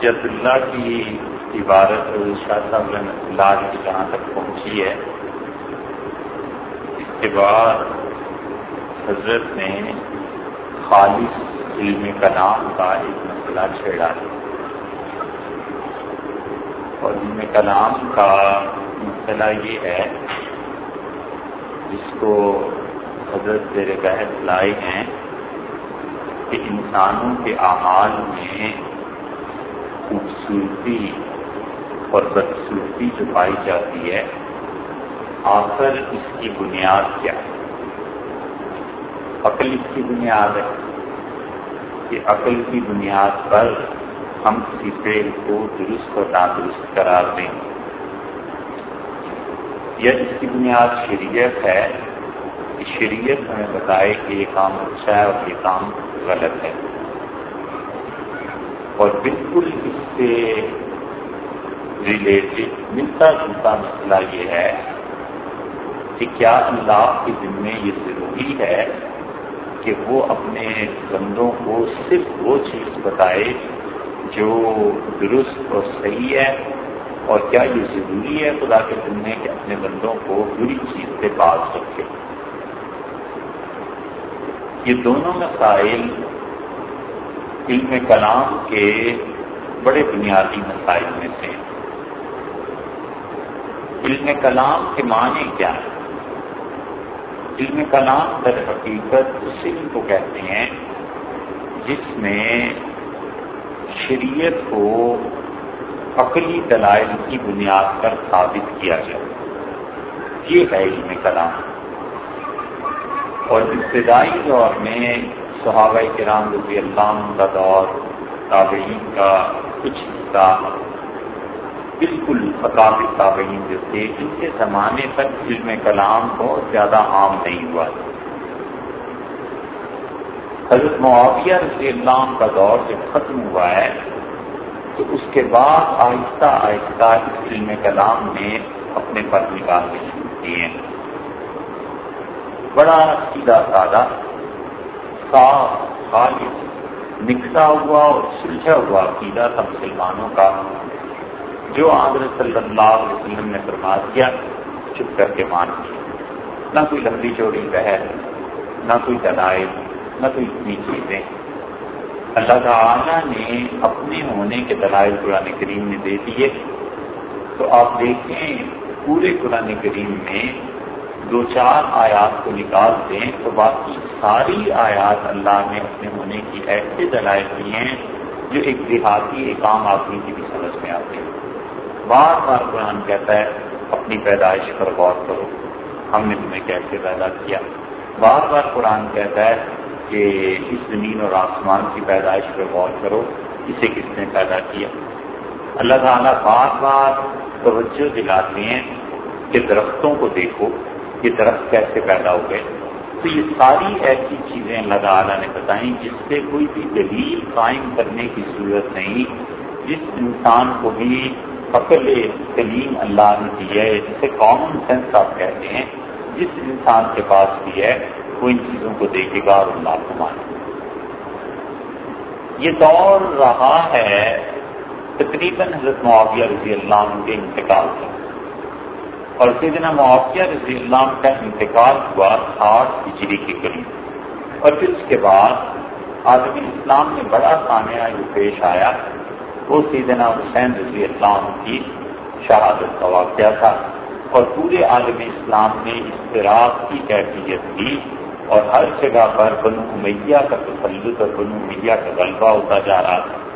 حجت اللہ کی عبارت شاہ صاحب اللہ کی جہاں تک پہنچی ہے، اس کے بعد حضرت نے خالص علم کلام کا ایک مسئلہ چھیڑا۔ ہے اور علم کلام کا مسئلہ یہ ہے، جس کو حضرت زیر بحث لائے ہیں، کہ انسانوں کے اعمال میں خوبصورتی اور بدسورتی جو پائی جاتی ہے، آخر اس کی بنیاد کیا ہے؟ عقل اس کی بنیاد ہے کہ عقل کی بنیاد پر ہم کسی پیڑ کو درست اور نادرست قرار دیں یا اس کی بنیاد شریعت ہے کہ شریعت ہمیں بتائے کہ یہ کام اچھا ہے اور یہ کام غلط ہے۔ اور بالکل اس سے ریلیٹڈ ملتا جلتا مسئلہ یہ ہے کہ کیا اللہ کے ذمے یہ ضروری ہے کہ وہ اپنے بندوں کو صرف وہ چیز بتائے جو درست اور صحیح ہے اور کیا یہ ضروری ہے خدا کے ذمے کہ اپنے بندوں کو بری چیز سے باز رکھے؟ یہ دونوں مسائل علم کلام کے بڑے بنیادی مسائل میں سے علم کلام کے معنی کیا ہے علم کلام در حقیقت اس علم کو کہتے ہیں جس میں شریعت کو عقلی دلائل کی بنیاد پر ثابت کیا جائے۔ یہ ہے علم کلام۔ اور ابتدائی دور میں صحابہ کرام رضی اللہ کا دور، تابعین کا کچھ حصہ بالکل فقافی تابعین جو تھے ان کے زمانے تک علم کلام بہت زیادہ عام نہیں ہوا۔ حضرت معاویہ رضی اللہ کا دور جب ختم ہوا ہے، تو اس کے بعد آہستہ آہستہ اس علم کلام نے اپنے پر نکالنے شروع کیے۔ ہیں بڑا سیدھا سادہ صاف خالص نکلا ہوا اور سلجھا ہوا عقیدہ تھا مسلمانوں کا، جو آدر صلی اللہ علیہ وسلم نے فرما دیا چپ کر کے مان کی نہ کوئی لمبی چوڑی بحر، نہ کوئی دلائل، نہ کوئی اتنی چیزیں۔ اللہ تعالیٰ نے اپنے ہونے کے دلائل قرآن کریم نے دے دیے۔ تو آپ دیکھیں، پورے قرآن کریم میں دو چار آیات کو نکال دیں تو باقی ساری آیات اللہ نے اپنے ہونے کی ایسے دلائل دی ہیں جو ایک دیہاتی ایک عام آدمی کی بھی سمجھ میں آتے ہیں۔ بار بار قرآن کہتا ہے، اپنی پیدائش پر غور کرو۔ ہم نے تمہیں کیسے پیدا کیا؟ بار بار قرآن کہتا ہے کہ اس زمین اور آسمان کی پیدائش پر غور کرو، اسے کس نے پیدا کیا؟ اللہ تعالیٰ بار بار توجہ دلاتے ہیں کہ درختوں کو دیکھو، یہ درخت کیسے پیدا ہو گئے؟ تو یہ ساری ایسی چیزیں اللہ تعالیٰ نے بتائیں جس سے کوئی بھی دلیل قائم کرنے کی ضرورت نہیں، جس انسان کو بھی عقل سلیم اللہ نے دی ہے، جسے کامن سینس آپ کہتے ہیں، جس انسان کے پاس بھی ہے، وہ ان چیزوں کو دیکھے گا اور اللہ کو مانے یہ دور رہا ہے تقریباً حضرت معاویہ رضی اللہ عنہ کے انتقال کا۔ اور سیدنا معافیہ رضی اللہ عنہ کا انتقال ہوا ساٹھ ہجری کے قریب۔ اور پھر اس کے بعد عالمی اسلام میں بڑا سانحہ جو پیش آیا، وہ سیدنا حسین رضی اللہ عنہ کی شہادت کا واقعہ تھا۔ اور پورے عالم اسلام میں اضطراب کی کیفیت دی اور ہر جگہ پر بنو امیہ کا تسلط اور بنو امیہ کا غلبہ ہوتا جا رہا تھا۔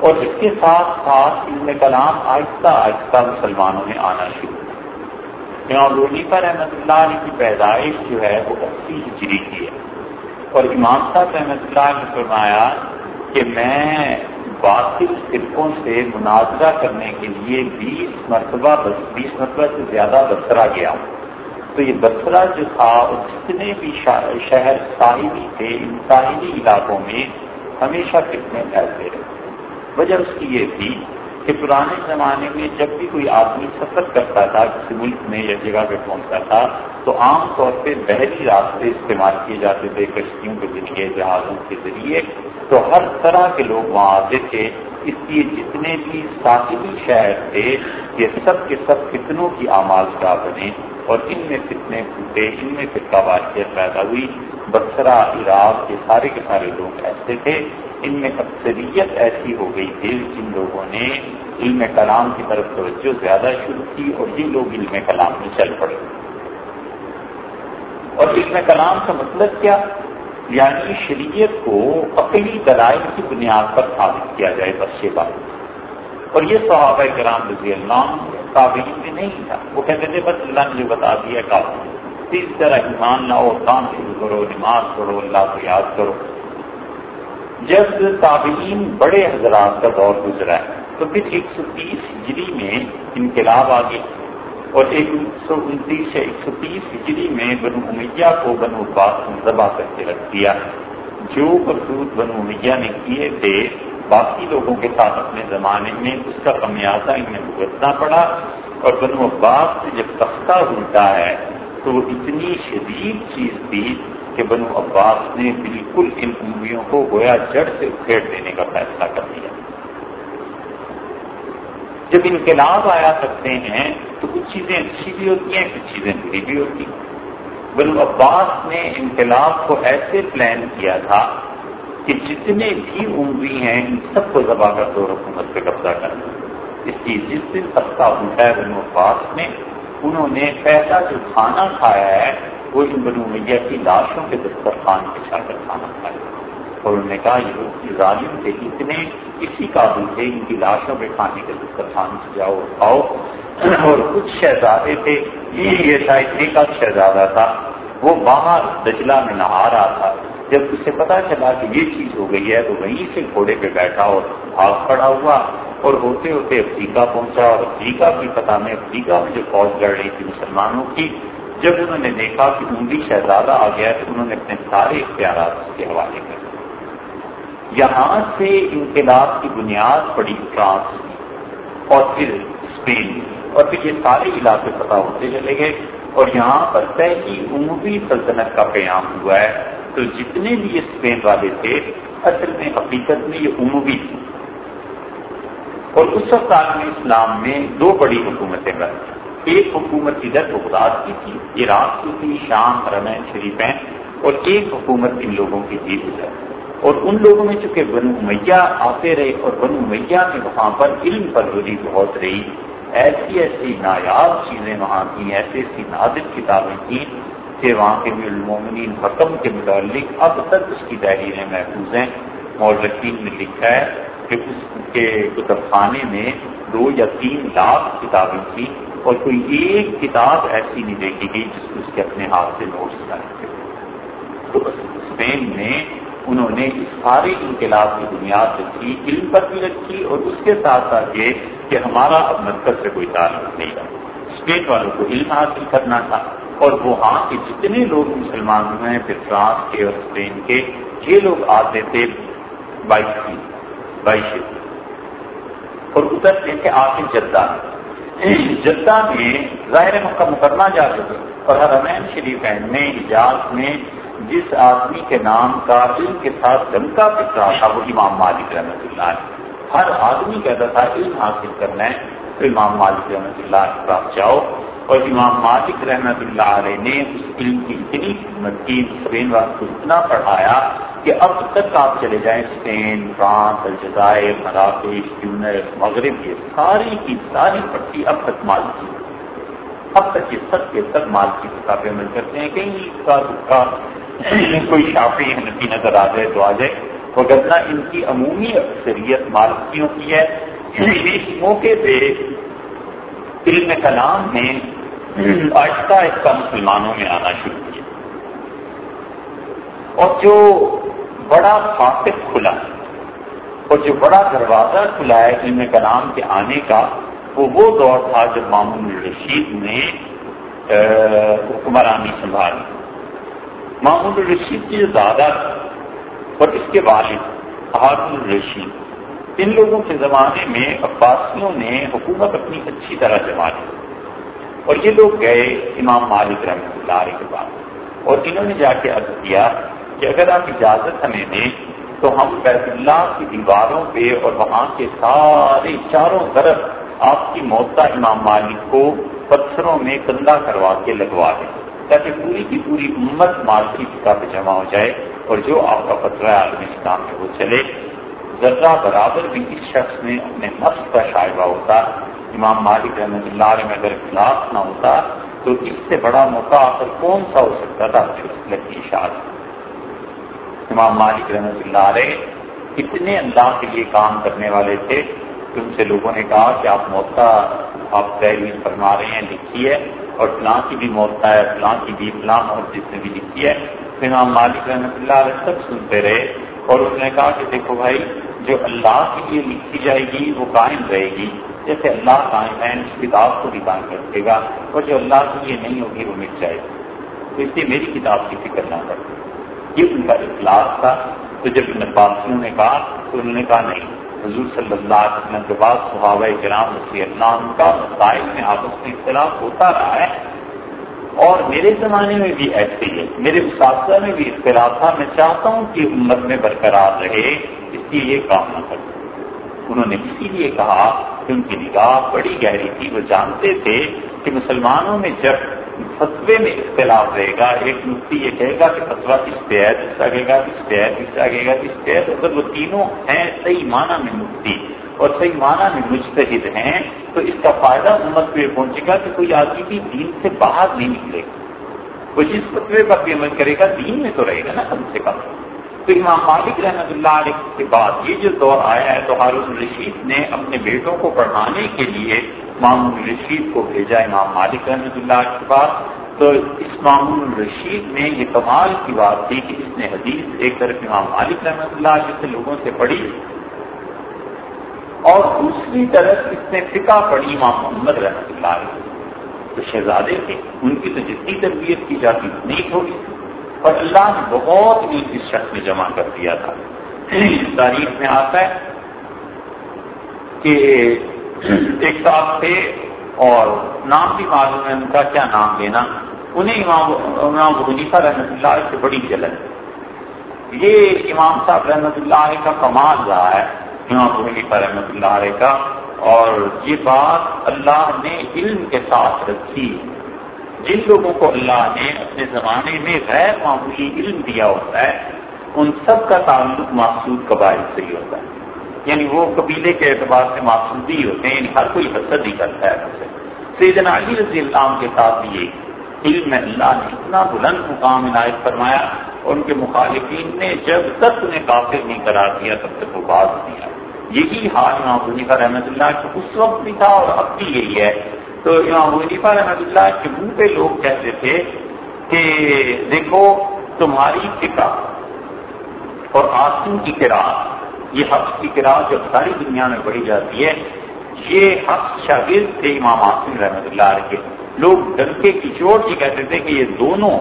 اور اس کے ساتھ ساتھ علم کلام آہستہ آہستہ مسلمانوں میں آنا شروع امام رونی پر احمد اللہ علیہ کی پیدائش جو ہے وہ اسی ہجری کی ہے۔ اور امام صاحب احمد اللہ نے فرمایا کہ میں باطل فرقوں سے مناظرہ کرنے کے لیے بیس مرتبہ بیس مرتبہ سے زیادہ بسرا گیا ہوں۔ تو یہ بسرا جو تھا جتنے بھی شہر ساحلی تھے، ان ساحلی علاقوں میں ہمیشہ کتنے پھیلتے رہے وجہ اس کی یہ تھی کہ پرانے زمانے میں جب بھی کوئی آدمی سفر کرتا تھا، کسی ملک میں یا جگہ پہ پہنچتا تھا، تو عام طور پہ بحری راستے استعمال کیے جاتے تھے، کشتیوں کے ذریعے، جہازوں کے ذریعے۔ تو ہر طرح کے لوگ وہاں آتے تھے۔ اس لیے جتنے بھی ساحلی شہر تھے، یہ سب کے سب فتنوں کی آمازگاہ بنے اور ان میں فتنے پھوٹے، ان میں فرقہ واقعیت پیدا ہوئی۔ بسرا عراق کے سارے کے سارے لوگ ایسے تھے۔ ان میں اکثریت ایسی ہو گئی تھی جن لوگوں نے علم کلام کی طرف توجہ زیادہ شروع کی اور جن لوگ علم کلام میں چل پڑے۔ اور علم کلام کا مطلب کیا؟ یعنی شریعت کو عقلی دلائل کی بنیاد پر ثابت کیا جائے بس یہ بات۔ اور یہ صحابہ کرام رضی اللہ تعبین میں نہیں تھا۔ وہ کہتے تھے، بس اللہ نے جو بتا دیا کافی اس طرح ایمان لاؤ کام شروع کرو نماز پڑھو، اللہ کو یاد کرو۔ جب تابعین بڑے حضرات کا دور گزرا ہے تو پھر ایک سو تیس ہجری میں انقلاب آ گیا اور ایک سو انتیس سے ایک سو تیس ہجری میں بنو امیہ کو بنو عباس ذبح کر کے رکھ دیا۔ جو کرتوت بنو امیہ نے کیے تھے، باقی لوگوں کے ساتھ اپنے زمانے میں اس کا خمیازہ انہیں بھگتنا پڑا اور بنو عباس سے جب تختہ اٹھا ہے تو اتنی شدید چیز تھی کہ بنو عباس نے بالکل ان انگلیوں کو گویا جڑ سے اکھیڑ دینے کا فیصلہ کر دیا۔ جب انقلاب آیا کرتے ہیں تو کچھ چیزیں اچھی بھی ہوتی ہیں، کچھ چیزیں بری بھی ہوتی ہیں۔ بنو عباس نے انقلاب کو ایسے پلان کیا تھا کہ جتنے بھی عمری ہیں، ان سب کو ذبح کر دو حکومت پہ قبضہ کرنا اس کی جس دن سستا اٹھا ہے بنو عباس نے انہوں نے پہلا جو کھانا کھایا ہے وہ ان بنو میاں کی لاشوں کے دسترخوان بچھا کر کھانا کھایا اور انہوں نے کہا، یہ ظالم تھے، اتنے اسی قابل تھے، ان کی لاشوں پہ کھانے کے دسترخوان سے جاؤ کھاؤ۔ اور کچھ شہزادے تھے، یہ اتنے کا شہزادہ تھا، وہ باہر دجلا میں نہا رہا تھا۔ جب اسے پتا چلا کہ یہ چیز ہو گئی ہے، تو وہیں سے گھوڑے پہ بیٹھا اور بھاگ پڑا ہوا اور ہوتے ہوتے افریقہ پہنچا۔ اور افریقہ بھی پتا میں افریقہ میں جو فوج لڑ رہی تھی مسلمانوں کی جب انہوں نے دیکھا کہ عمری شہزادہ آ گیا تو انہوں نے اپنے سارے اختیارات اس کے حوالے کر یہاں سے انقلاب کی بنیاد پڑی فرانس اور پھر اسپین اور پھر یہ سارے علاقے پتہ ہوتے چلے گئے۔ اور یہاں پر پہلی عمومی سلطنت کا قیام ہوا ہے۔ تو جتنے بھی یہ اسپین والے تھے، اصل میں حقیقت میں یہ عمومی تھی اور اس وقت عالمی اسلام میں دو بڑی حکومتیں بنی ایک حکومت ادھر بغداد کی تھی، عراق کی تھی، شام رمین شریفین، اور ایک حکومت ان لوگوں کی تھی ادھر اور ان لوگوں میں چونکہ بنو میاں آتے رہے اور بنو میاں کے وہاں پر علم پروری بہت رہی، ایسی ایسی نایاب چیزیں وہاں تھیں، ایسی ایسی نادر کتابیں تھیں کہ وہاں کے المومنین حکم کے متعلق اب تک اس کی تحریریں محفوظ ہیں۔ مولکین نے لکھا ہے کہ اس کے کتب خانے میں دو یا تین لاکھ کتابیں تھیں۔ اور کوئی ایک کتاب ایسی نہیں دیکھی گئی جس کو اس کے اپنے ہاتھ سے نوٹس کرے تھے تو اسپین میں انہوں نے اس سارے انقلاب کی بنیاد رکھی علم پر بھی رکھی اور اس کے ساتھ ساتھ یہ کہ ہمارا اب مرکز سے کوئی تعلق نہیں رہا۔ اسپین والوں کو علم حاصل کرنا تھا اور وہاں کے جتنے لوگ مسلمان ہوئے ہیں، پھر فرانس کے اور اسپین کے، یہ لوگ آتے تھے بائک بائیس اور اترتے تھے آ کے جدہ۔ جدہ میں ظاہر مکہ مکرمہ جا چکے اور حرمین شریف میں اجاز میں، جس آدمی کے نام کا علم کے ساتھ دمکا پترا تھا، وہ امام مالک رحمۃ اللہ ہے ہر آدمی کہتا تھا، علم حاصل کرنا ہے، تو امام مالک رحمۃ اللہ کے پاس جاؤ۔ اور امام مالک رحمۃ اللہ علیہ نے اس علم کی اتنی خدمت کی اسپین وقت اتنا پڑھایا کہ اب تک آپ چلے جائیں اسپین، فرانس، الجزائر، مراکش ٹیونس مغرب، یہ ساری کی ساری پٹی اب تک مال کی اب تک یہ سب کے سب مال کی کتابیں عمل کرتے ہیں۔ کہیں کا کا کوئی شافی نفی نظر آ جائے تو آ جائے۔ وغیرہ ان کی عمومی اکثریت مالکیوں کی ہے؟ اس موقع پہ علم کلام نے آہستہ آہستہ مسلمانوں میں آنا شروع کیا۔ اور جو بڑا فاطق کھلا اور جو بڑا دروازہ کھلا ہے علم کلام کے آنے کا، وہ وہ دور تھا جب مامون الرشید نے حکمرانی سنبھالی۔ مامون الرشید کی جو دادا اور اس کے والد، ہارون الرشید، ان لوگوں کے زمانے میں عباسیوں نے حکومت اپنی اچھی طرح جما لی۔ اور یہ لوگ گئے امام مالک رحمۃ اللہ علیہ کے پاس۔ اور انہوں نے جا کے عرض کیا کہ اگر آپ اجازت ہمیں دیں تو ہم بیت اللہ کی دیواروں پہ اور وہاں کے سارے چاروں طرف آپ کی موتا امام مالک کو پتھروں میں کندھا کروا کے لگوا دیں تاکہ پوری کی پوری امت مالکی فکا پہ جمع ہو جائے اور جو آپ کا پتھر ہے عالمی اسلام میں وہ چلے۔ ذرہ برابر بھی اس شخص میں اپنے نفس کا شائبہ ہوتا، امام مالک رحمۃ اللہ علیہ میں اگر اخلاق نہ ہوتا تو اس سے بڑا موقع آخر کون سا ہو سکتا تھا؟ کی اشاعت امام مالک رحمۃ اللہ علیہ اتنے اللہ کے لیے کام کرنے والے تھے کہ ان سے لوگوں نے کہا کہ آپ موتا آپ تحریر فرما رہے ہیں، لکھی ہے اور فلاں کی بھی موتا ہے، فلاں کی بھی فلاں اور جس نے بھی لکھی ہے۔ تو امام مالک رحمۃ اللہ علیہ سب سنتے رہے اور اس نے کہا کہ دیکھو بھائی، جو اللہ کے لیے لکھی جائے گی، وہ قائم رہے گی۔ جیسے اللہ قائم ہے، اس کتاب کو بھی قائم رکھے گا اور جو اللہ کے لیے نہیں ہوگی، وہ مٹ جائے گی۔ تو اس لیے میری کتاب کی فکر نہ کرتی یہ ان کا اخلاق تھا، تو جب نباسیوں نے کہا، تو انہوں نے کہا، نہیں، حضور صلی اللہ علیہ وسلم کے بعد صحابہ کرام رسی اللہ ان کا مسائل میں آپس میں اختلاف ہوتا رہا ہے۔ اور میرے زمانے میں بھی ایسے ہی ہے۔ میرے اساتذہ میں بھی اختلاف تھا۔ میں چاہتا ہوں کہ امت میں برقرار رہے۔ اس لیے یہ کام نہ کروں انہوں نے اسی لیے کہا کہ ان کی نگاہ بڑی گہری تھی۔ وہ جانتے تھے کہ مسلمانوں میں جب فتوے میں اختلاف رہے گا۔ ایک مفتی یہ کہے گا کہ فتوا کس پہ ہے، دوسرا کہے گا کس پہ ہے، تیسرا کہے گا کس پہ ہے۔ اگر وہ تینوں ہیں صحیح معنی میں مفتی اور صحیح معنی میں مجتہد ہیں، تو اس کا فائدہ امت کو یہ پہنچے گا کہ کوئی آدمی بھی دین سے باہر نہیں نکلے۔ گا وہ جس فتوے پر بھی عمل کرے گا، دین میں تو رہے گا نا کم سے کم۔ تو امام مالک رحمۃ اللہ علیہ کے بعد یہ جو دور آیا ہے، تو ہارون رشید نے اپنے بیٹوں کو پڑھانے کے لیے مامون رشید کو بھیجا امام مالک رحمۃ اللہ کے پاس۔ تو اس مامون رشید میں یہ کمال کی بات تھی کہ اس نے حدیث ایک طرف امام مالک رحمۃ اللہ علیہ سے لوگوں سے پڑھی۔ اور دوسری طرف اس نے فقہ پڑھی امام محمد رحمۃ اللہ علیہ تو شہزادے تھے ان کی تو جتنی تربیت کی جاتی اتنی تھوڑی اور اللہ نے بہت ہی اس شخص میں جمع کر دیا تھا۔ تاریخ میں آتا ہے کہ ایک صاحب تھے اور نام بھی معلوم ہے، ان کا کیا نام لینا۔ انہیں امام امام حنیفہ رحمۃ اللہ سے بڑی جلن یہ امام صاحب رحمۃ اللہ کا کمال رہا ہے، امام حنیفہ رحمۃ اللہ علیہ کا۔ اور یہ بات اللہ نے علم کے ساتھ رکھی۔ جن لوگوں کو اللہ نے اپنے زمانے میں غیر معمولی علم دیا ہوتا ہے، ان سب کا تعلق محسود قبائل سے ہی ہوتا ہے۔ یعنی وہ قبیلے کے اعتبار سے محسود ہی ہوتے ہیں یعنی ہر کوئی حسد ہی کرتا ہے۔ سیدنا علی رضی اللہ کے ساتھ یہ علم اللہ نے اتنا بلند مقام عنایت فرمایا، اور ان کے مخالفین نے جب تک انہیں کافر نہیں قرار دیا، تب تک وہ باز دیا یہی حال امام حنیفہ رحمۃ اللہ کے اس وقت بھی تھا اور اب بھی یہی ہے۔ تو امام حنیفہ رحمۃ اللہ کے منہ پہ لوگ کہتے تھے کہ دیکھو، تمہاری فکا اور آسم کی کراط یہ حفظ کی کراط جو ساری دنیا میں پڑھی جاتی ہے، یہ حفظ شاگرد تھے امام آسم رحمۃ اللہ علیہ کے۔ لوگ ڈنکے کی چوٹ یہ کہتے تھے کہ یہ دونوں،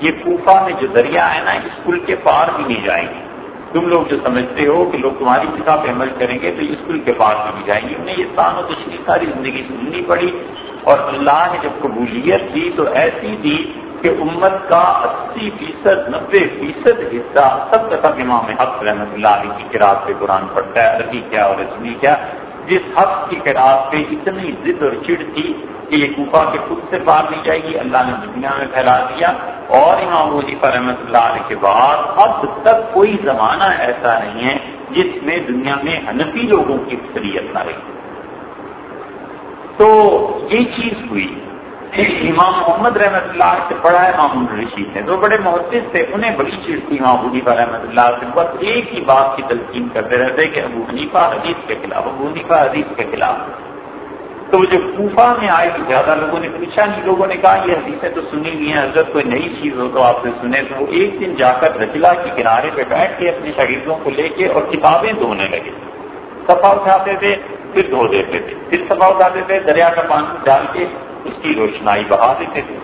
یہ کوفہ میں جو دریا ہے نا، اس پل کے پار بھی نہیں جائیں گے۔ تم لوگ جو سمجھتے ہو کہ لوگ تمہاری کتاب پہ عمل کریں گے تو اسکول کے پاس بھی جائیں گے۔ انہیں یہ سان و تشریح ساری زندگی سننی پڑی۔ اور اللہ نے جب قبولیت دی تو ایسی دی کہ امت کا اسی فیصد نبے فیصد حصہ سب کا سب امام حق رحمۃ اللہ علیہ کی کراط پہ قرآن پڑھتا ہے، عربی کیا اور رسمی کیا، جس حق کی کراط پہ اتنی ضد اور چڑ تھی کہ یہ کوفہ کے خود سے پار نہیں جائے گی، اللہ نے دنیا میں پھیلا دیا۔ اور امام وظیفہ رحمۃ اللہ علیہ کے بعد اب تک کوئی زمانہ ایسا نہیں ہے جس میں دنیا میں حنفی لوگوں کی اکثریت نہ رہی۔ تو یہ چیز ہوئی۔ امام محمد رحمۃ اللہ سے پڑھا ہے امام رشید نے تو بڑے محدث تھے، انہیں بڑی چیز تھی امام حنیفہ رحمۃ اللہ سے، بس ایک ہی بات کی تلقین کرتے رہتے کہ ابو حنیفہ حدیث کے خلاف، ابو حنیفہ حدیث کے خلاف۔ تو جو کوفہ میں آئے تو زیادہ لوگوں نے پوچھا، نہیں، لوگوں نے کہا یہ حدیثیں تو سنی ہوئی ہیں اگر کوئی نئی چیز ہو تو آپ سے سنے تو وہ ایک دن جا کر رجلا کے کنارے پہ بیٹھ کے اپنے شاگردوں کو لے کے اور کتابیں دھونے لگے۔ صفا اٹھاتے تھے، پھر دھو دیتے تھے۔ پھر سفا اٹھاتے تھے، دریا کا پانی ڈال کے اس کی روشنائی بہا دیتے تھے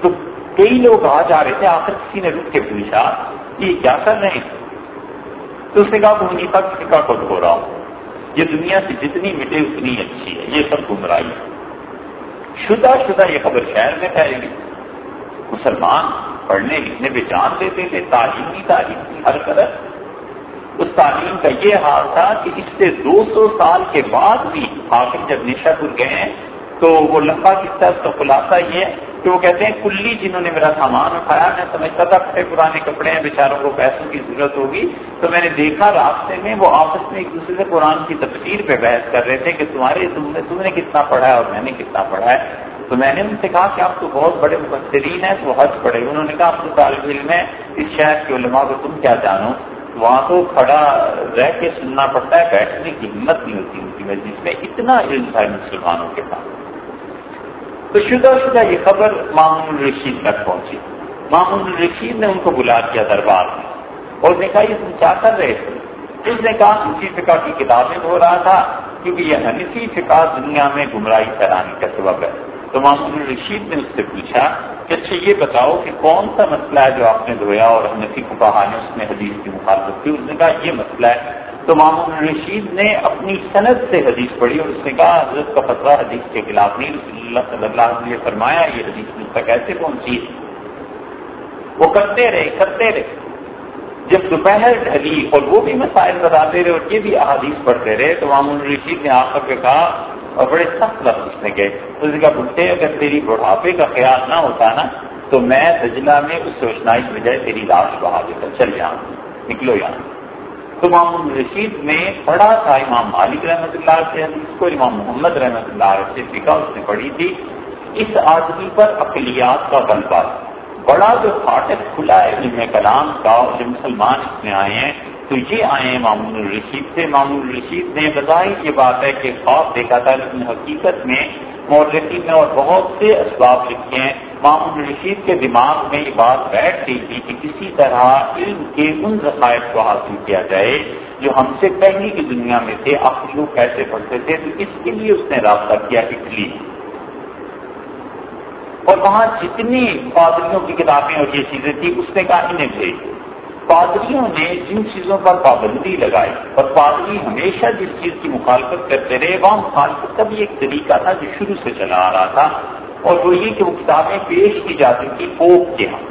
تو کئی لوگ آ جا رہے تھے، آخر کسی نے رک کے پوچھا، یہ کیا کر رہے ہیں؟ تو اس نے کہا بھونی تک فکا کو دھو رہا ہوں۔ یہ دنیا سے جتنی مٹے، اتنی اچھی ہے۔ یہ سب گمراہی ہے۔ شدہ شدہ یہ خبر شہر میں پھیل گئی مسلمان پڑھنے لکھنے پہ جان دیتے تھے، تعلیم تعلیمی تعلیم کی ہر طرح اس تعلیم کا یہ حال تھا کہ اس سے دو سو سال کے بعد بھی آخر جب نشا پور گئے ہیں تو وہ لمبا قصہ اس کا خلاصہ یہ ہے کہ وہ کہتے ہیں کلی جنہوں نے میرا سامان اٹھایا میں سمجھتا تھا پھٹے پرانے کپڑے ہیں، بیچاروں کو پیسوں کی ضرورت ہوگی۔ تو میں نے دیکھا راستے میں وہ آپس میں ایک دوسرے سے قرآن کی تفسیر پہ بحث کر رہے تھے کہ تمہارے، تم نے تم نے کتنا پڑھا ہے اور میں نے کتنا پڑھا ہے۔ تو میں نے ان سے کہا کہ آپ تو بہت بڑے مبصرین ہیں، تو حج پڑے۔ انہوں نے کہا، آپ تو طالب علم ہے اس شہر کے علماء کو تم کیا جانو؟ وہاں تو کھڑا رہ کے سننا پڑتا ہے، بیٹھنے کی ہمت نہیں ہوتی ان کی وجہ میں۔ اتنا علم تھا مسلمانوں کے پاس تو شدہ شدہ یہ خبر مامون الرشید تک پہنچی۔ مامون الرشید نے ان کو بلا کیا دربار میں اور نے کہا یہ تم کیا کر رہے تھے؟ اس نے کہا اسی فقہ کی کتابیں ہو رہا تھا کیونکہ یہ حنفی فقہ دنیا میں گمراہی کرانے کا سبب ہے۔ تو مامون الرشید نے اس سے پوچھا کہ اچھا یہ بتاؤ کہ کون سا مسئلہ ہے جو آپ نے دھویا اور حنفی کو کہا نے اس میں حدیث کی مخالفت کی؟ اس نے کہا، یہ مسئلہ ہے تو مامون الرشید نے اپنی صنعت سے حدیث پڑھی اور اس نے کہا، حضرت کا فتویٰ حدیث کے خلاف نہیں، رسول اللہ صلی اللہ علیہ وسلم فرمایا، یہ حدیث مجھ تک ایسے پہنچی۔ وہ کرتے رہے کرتے رہے۔ جب دوپہر ڈھلی اور وہ بھی مسائل بتاتے رہے اور یہ بھی احادیث پڑھتے رہے، تو مامون الرشید نے آ کر کے کہا اور بڑے سخت لفظ اس نے گئے اس نے کہا، بھٹے، اگر تیری بڑھاپے کا خیال نہ ہوتا نا، تو میں دجلہ میں اس روشنائی کی بجائے تیری لاش بہا دے کر چل جاؤں نکلو یہاں۔ تو امام رشید نے پڑھا تھا امام مالک رحمۃ اللہ سے، حدیث کو امام محمد رحمۃ اللہ سے فکا اس نے پڑھی تھی۔ اس آدمی پر اقلیات کا غلبہ۔ بڑا جو فاٹک کھلا ہے علم کلام کا، جو مسلمان اس میں آئے ہیں، تو یہ آئے ہیں مامون الرشید سے۔ مامون الرشید نے بظاہر یہ بات ہے کہ خواب دیکھا تھا، لیکن حقیقت میں مورتی نے اور بہت سے اسباب لکھے ہیں۔ مامون الرشید کے دماغ میں یہ بات بیٹھ گئی تھی کہ کسی طرح علم کے ان ذخائر کو حاصل کیا جائے جو ہم سے پہلی کی دنیا میں تھے، آخر لوگ کیسے پڑھتے تھے؟ تو اس کے لیے اس نے رابطہ کیا اٹلی۔ اور وہاں جتنی پادریوں کی کتابیں اور یہ چیزیں تھیں، اس نے کہا انہیں بھیج پادریوں نے جن چیزوں پر پابندی لگائی اور پادری ہمیشہ جس چیز کی مخالفت کرتے رہے، وہاں مخالفت کا بھی ایک طریقہ تھا جو شروع سے چلا آ رہا تھا، اور وہ یہ کہ وہ کتابیں پیش کی جاتی تھی پوپ کے ہاں۔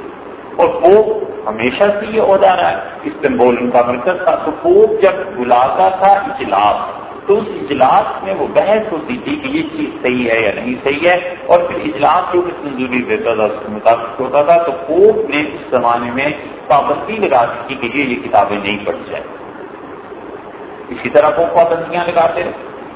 اور پوپ ہمیشہ سے یہ عہدہ رہا ہے۔ استنبول ان کا مرکز تھا، تو پوپ جب بلاتا تھا، اجلاس۔ تو اس اجلاس میں وہ بحث ہوتی تھی کہ یہ چیز صحیح ہے یا نہیں صحیح ہے، اور پھر اجلاس جو کس منظوری دیتا تھا، اس کے مطابق ہوتا تھا، تو کوپ نے اس زمانے میں پابندی لگا دی تھی کہ یہ یہ کتابیں نہیں پڑھ جائیں۔ اسی طرح وہ پابندیاں لگاتے رہے۔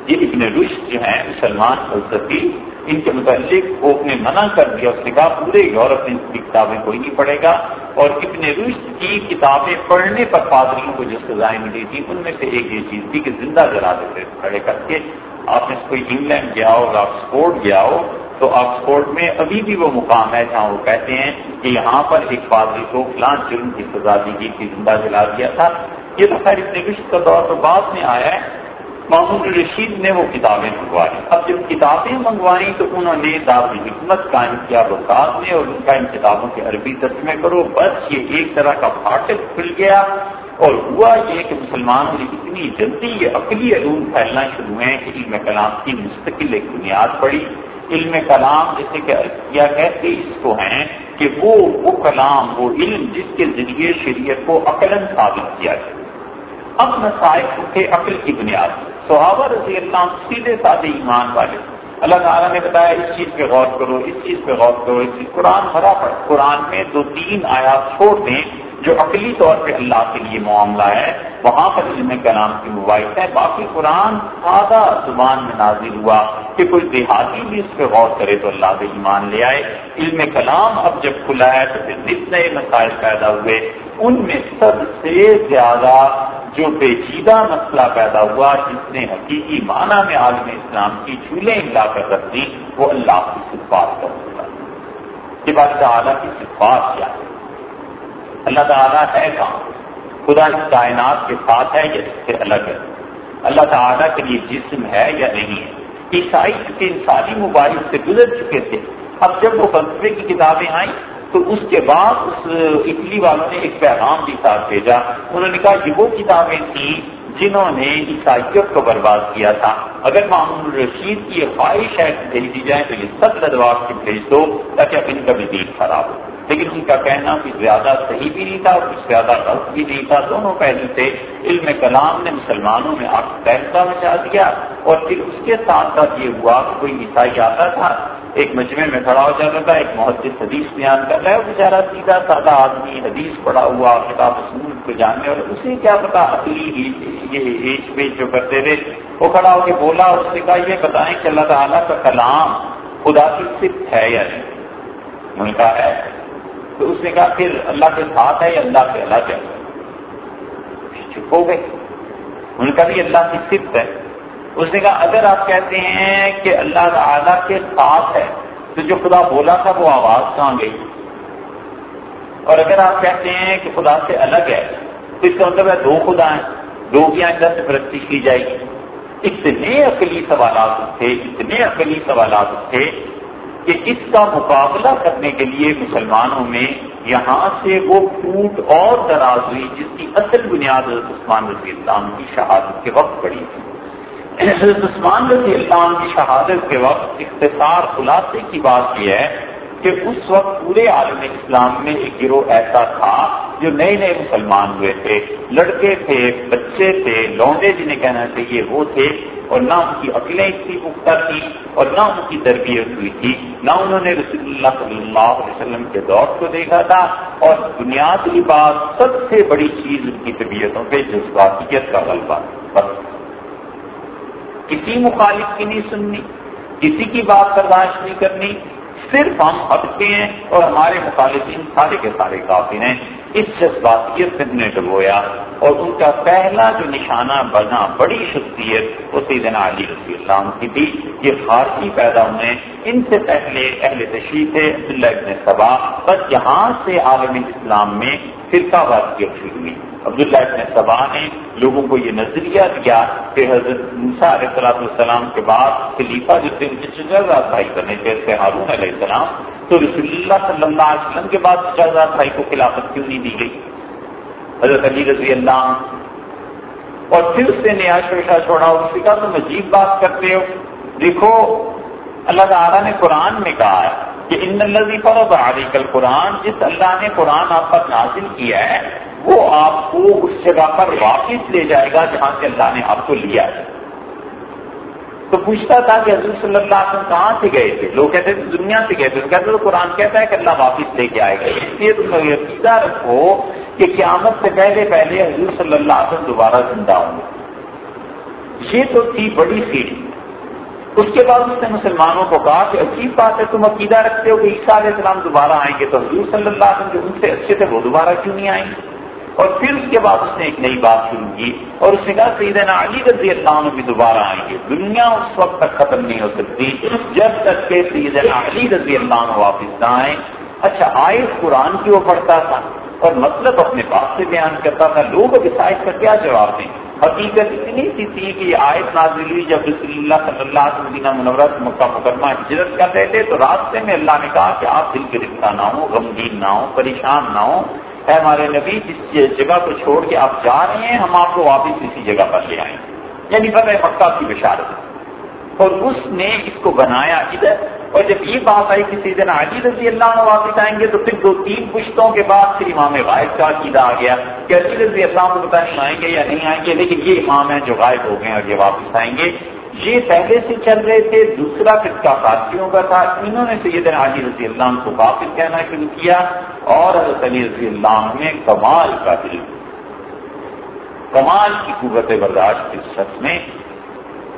یہ ابن رشت جو ہیں مسلمان فلسفی ان کے متعلق وہ نے منع کر دیا، اس نے کہا پورے یورپ میں ان کی کتابیں کوئی نہیں پڑھے گا۔ اور ابن رشت کی کتابیں پڑھنے پر پادریوں کو جو سزائیں ملی تھی ان میں سے ایک یہ چیز تھی کہ زندہ جلا دیتے کھڑے کر کے آپ نے کوئی انگلینڈ گیا ہو، آکسفورڈ گیا ہو، تو آکسفورڈ میں ابھی بھی وہ مقام ہے جہاں وہ کہتے ہیں کہ یہاں پر ایک پادری کو فلاں جرم کی سزا دی گئی تھی، زندہ جلا دیا تھا۔ یہ تو خیر ابن رشت کا دور تو بعد میں آیا ہے۔ محمود الرشید نے وہ کتابیں منگوائی اب جب کتابیں منگوائی تو انہوں نے دار حکمت قائم کیا بسات میں، اور ان کا ان کتابوں کے عربی ترجمے کرو۔ بس یہ ایک طرح کا پھاٹک کھل گیا، اور ہوا یہ کہ مسلمانوں نے اتنی جلدی یہ عقلی علوم پھیلنا شروع ہوئے کہ علم کلام کی مستقل ایک بنیاد پڑی۔ علم کلام جیسے کہ کیا کہتے اس کو ہیں کہ وہ وہ کلام، وہ علم جس کے ذریعے شریعت کو عقلاً ثابت کیا جائے۔ اب مسائل کے عقل کی بنیاد۔ صحابہ رضی اللہ سیدھے سادے ایمان والے۔ اللہ تعالیٰ نے بتایا، اس چیز پہ غور کرو، اس چیز پہ غور کرو، اس چیز قرآن بھرا پڑ قرآن میں دو تین آیات چھوڑ دیں۔ جو عقلی طور پہ اللہ کے لیے معاملہ ہے، وہاں پر علم کلام کی مباحث ہے۔ باقی قرآن سادہ زبان میں نازل ہوا کہ کوئی دیہاتی بھی اس پہ غور کرے تو اللہ کے ایمان لے آئے۔ علم کلام اب جب کھلا ہے تو پھر جتنے نئے مسائل پیدا ہوئے۔ ان میں سب سے زیادہ جو پیچیدہ مسئلہ پیدا ہوا، جس نے حقیقی معنی میں عالم اسلام کی جھولیں ملا کر رکھ دی وہ اللہ کی صفات کا مسئلہ یہ بات تعالیٰ کی صفات کیا ہے؟ اللہ تعالیٰ ہے کہاں؟ خدا اس کائنات کے ساتھ ہے یا اس سے الگ ہے؟ اللہ تعالیٰ کے لیے جسم ہے یا نہیں ہے؟ عیسائی کے انسانی مباحث سے گزر چکے تھے، اب جب وہ فلسفے کی کتابیں آئیں، تو اس کے بعد اس اٹلی والوں نے ایک پیغام بھی ساتھ بھیجا۔ انہوں نے کہا، یہ وہ کتابیں تھیں جنہوں نے عیسائیت کو برباد کیا تھا۔ اگر محمود الرشید کی یہ خواہش ہے بھیج دی جائے، تو یہ سب لدواق کی بھیج دو تاکہ ان کا بھی دین خراب ہو۔ لیکن ان کا کہنا کچھ زیادہ صحیح بھی نہیں تھا اور کچھ زیادہ غلط بھی نہیں تھا، دونوں پہلو تھے علم کلام نے مسلمانوں میں آپ فیصلہ مچا دیا اور پھر اس کے ساتھ ساتھ یہ ہوا کہ کوئی عیسائی آتا تھا، ایک مجمع میں کھڑا ہو جاتا تھا، ایک محدث حدیث بیان کر رہا ہے بیچارہ سیدھا سادہ آدمی حدیث پڑا ہوا کتاب سنون کو جاننے والا اسے کیا پتا اصلی یہ ایج پیج جو کرتے تھے، وہ کھڑا ہو کے بولا اور اس نے کہا، یہ بتائیں کہ اللہ تعالیٰ کا کلام خدا کی صرف ہے یا نہیں؟ ان کا ہے۔ تو اس نے کہا، پھر اللہ کے ساتھ ہے یا اللہ کے الگ ہے چپ ہو گئے۔ ان کا بھی اللہ کی صرف ہے۔ اس نے کہا، اگر آپ کہتے ہیں کہ اللہ تعالیٰ کے ساتھ ہے، تو جو خدا بولا تھا وہ آواز کہاں گئی؟ اور اگر آپ کہتے ہیں کہ خدا سے الگ ہے، تو اس کا مطلب ہے دو خدا ہیں۔ دو کی اندر سے پرستی کی جائے گی۔ اتنے عقلی سوالات تھے اتنے عقلی سوالات تھے کہ اس کا مقابلہ کرنے کے لیے مسلمانوں میں یہاں سے وہ پھوٹ اور دراز ہوئی جس کی اصل بنیاد عثمان رضی اللہ کی شہادت کے وقت پڑی تھی۔ حضرت عثمان رضی اللہ عنہ کی شہادت کے وقت اختصار خلاصے کی بات یہ ہے کہ اس وقت پورے عالم اسلام میں ایک گروہ ایسا تھا جو نئے نئے مسلمان ہوئے تھے۔ لڑکے تھے، بچے تھے، لونڈے جنہیں کہنا چاہیے وہ تھے۔ اور نہ ان کی عقلیں اتنی پختہ تھی اور نہ ان کی تربیت ہوئی تھی، نہ انہوں نے رسول اللہ صلی اللہ علیہ وسلم کے دور کو دیکھا تھا۔ اور بنیادی بات سب سے بڑی چیز ان کی طبیعتوں پہ جذباتیت کا غلبہ۔ بس۔ کسی مخالف کی نہیں سننی، کسی کی بات برداشت نہیں کرنی، صرف ہم ہٹتے ہیں اور ہمارے مخالفین سارے کے سارے کافی ہیں۔ اس جذباتیت سے نے ڈبویا اور ان کا پہلا جو نشانہ بنا، بڑی شخصیت، وہ سیدنا علی رضی اللہ عنہ کی تھی۔ یہ فارسی پیدا ہوئے ان سے پہلے اہل تشریح تھے عبداللہ ابن صبا بس یہاں سے عالم اسلام میں فرقہ بازی شروع ہوئی۔ عبداللہ ابن صبا نے لوگوں کو یہ نظریہ دیا کہ حضرت موسیٰ علیہ صلاح السلام کے بعد خلیفہ جو تھے، ان شجاعت بھائی کرنے تھے ہارون علیہ السلام۔ تو رسول اللہ صلی اللہ علیہ وسلم کے بعد شجاعت بھائی کو خلافت کیوں نہیں دی گئی؟ حضرت علی رضی اللہ اور پھر اس نے نیا شوشا چھوڑا اس نے کہا تم عجیب بات کرتے ہو۔ دیکھو، اللہ تعالیٰ نے قرآن میں کہا ہے کہ ان الزی فرض علیک القرآن، جس اللہ نے قرآن آپ پر نازل کیا ہے وہ آپ کو اس جگہ پر واپس لے جائے گا جہاں سے اللہ نے آپ کو لیا ہے۔ تو پوچھتا تھا کہ حضور صلی اللہ علیہ وسلم کہاں سے گئے تھے؟ لوگ کہتے تھے دنیا سے گئے تھے۔ کہتے تو قرآن کہتا ہے کہ اللہ واپس لے کے آئے گا اس لیے تم عقیدہ رکھو کہ قیامت سے پہلے پہلے حضور صلی اللہ علیہ وسلم دوبارہ زندہ ہوں گے۔ یہ تو تھی بڑی سیڑھی۔ اس کے بعد اس نے مسلمانوں کو کہا کہ عجیب بات ہے، تم عقیدہ رکھتے ہو کہ عیسیٰ علیہ السلام دوبارہ آئیں گے۔ تو حضور صلی اللہ علیہ وسلم جو ان سے اچھے تھے وہ دوبارہ کیوں نہیں آئیں گے؟ اور پھر اس کے بعد اس نے ایک نئی بات شروع کی اور اس نے کہا، سیدنا علی رضی اللہ عنہ بھی دوبارہ آئیں گے۔ دنیا اس وقت تک ختم نہیں ہو سکتی جب تک کہ سیدنا علی رضی اللہ عنہ واپس نہ آئے اچھا آئے قرآن کی وہ پڑھتا تھا اور مطلب اپنے بات سے بیان کرتا تھا۔ لوگ اب اس آیت کا کیا جواب دیں؟ حقیقت اتنی سی تھی کہ یہ آیت نازل ہوئی جب رسول اللہ صلی اللہ علیہ مدینہ منورہ مکہ مکرمہ ہجرت کر رہے تھے تو راستے میں اللہ نے کہا کہ آپ دل گرفتہ نہ ہوں، غمگین نہ ہوں، پریشان نہ ہوں۔ اے ہمارے نبی، جس جگہ کو چھوڑ کے آپ جا رہے ہیں، ہم آپ کو واپس اسی جگہ پر لے آئیں۔ یعنی فتح مکہ کی بشارت۔ اور اس نے اس کو بنایا ادھر۔ اور جب یہ بات آئی کسی دن علی رضی اللہ عنہ واپس آئیں گے، تو پھر دو تین پشتوں کے بعد پھر امام غائب کا عقیدہ آ گیا کہ علی رضی اللہ عنہ پتہ نہیں آئیں گے یا نہیں آئیں گے، لیکن یہ امام ہیں جو غائب ہو گئے اور یہ واپس آئیں گے۔ یہ پہلے سے چل رہے تھے، دوسرا فرقہ ساتھیوں کا تھا۔ انہوں نے سید علی رضی اللہ عنہ کو واپس کہنا شروع کیا اور حضرت علی رضی اللہ عنہ کمال کا دل کمال کی قوت برداشت اس شخص میں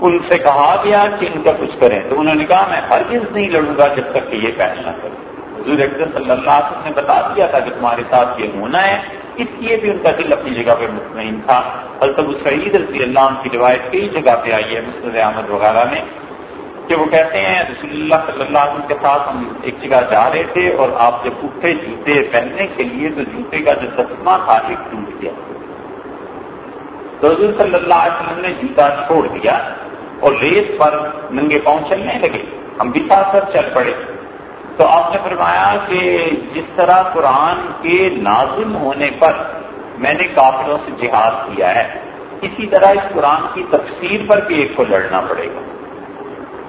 ان سے کہا گیا کہ ان کا کچھ کریں۔ تو انہوں نے کہا، میں ہرگز نہیں لڑوں گا جب تک کہ یہ پہل نہ کروں۔ حضور اکثر صلی اللہ علیہ وسلم نے بتا دیا تھا کہ تمہارے ساتھ یہ ہونا ہے۔ اس لیے بھی ان کا دل اپنی جگہ پہ مطمئن تھا۔ الطب سعید رضی اللہ عنہ کی روایت کئی جگہ پہ آئی ہے مسرد احمد وغیرہ میں، کہ وہ کہتے ہیں، رسول اللہ صلی اللہ علیہ وسلم کے ساتھ ہم ایک جگہ جا رہے تھے اور آپ جب اٹھے جوتے پہننے کے لیے تو جوتے کا جو تسمہ تھا ایک ٹوٹ گیا۔ تو حضور صلی اللہ علیہ وسلم نے جوتا چھوڑ دیا اور ریس پر ننگے پاؤں چلنے لگے۔ ہم بھی ساتھ ساتھ چل پڑے۔ تو آپ نے فرمایا کہ جس طرح قرآن کے نازم ہونے پر میں نے کافروں سے جہاد کیا ہے، اسی طرح اس قرآن کی تفسیر پر بھی ایک کو لڑنا پڑے گا۔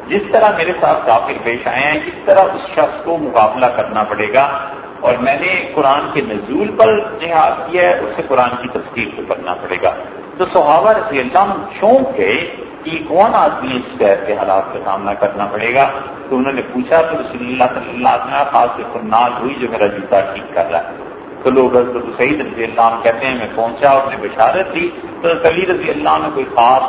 جس طرح میرے ساتھ کافر پیش آئے ہیں، اس طرح اس شخص کو مقابلہ کرنا پڑے گا۔ اور میں نے قرآن کے نزول پر جہاد کیا ہے، اسے قرآن کی تفصیل کو کرنا پڑے گا۔ تو صحابہ رضی اللہ چونک گئے کہ کون آدمی اس شہر کے حالات کا سامنا کرنا پڑے گا؟ تو انہوں نے پوچھا تو رسول اللہ صلی اللہ علیہ وسلم خاص سے فرنال ہوئی جو میرا جوتا ٹھیک کر رہا ہے۔ تو لوگ حضرت سعید رضی اللہ عنہ کہتے ہیں، میں پہنچا اور نے بشارت دی۔ تو علی رضی اللہ نے کوئی خاص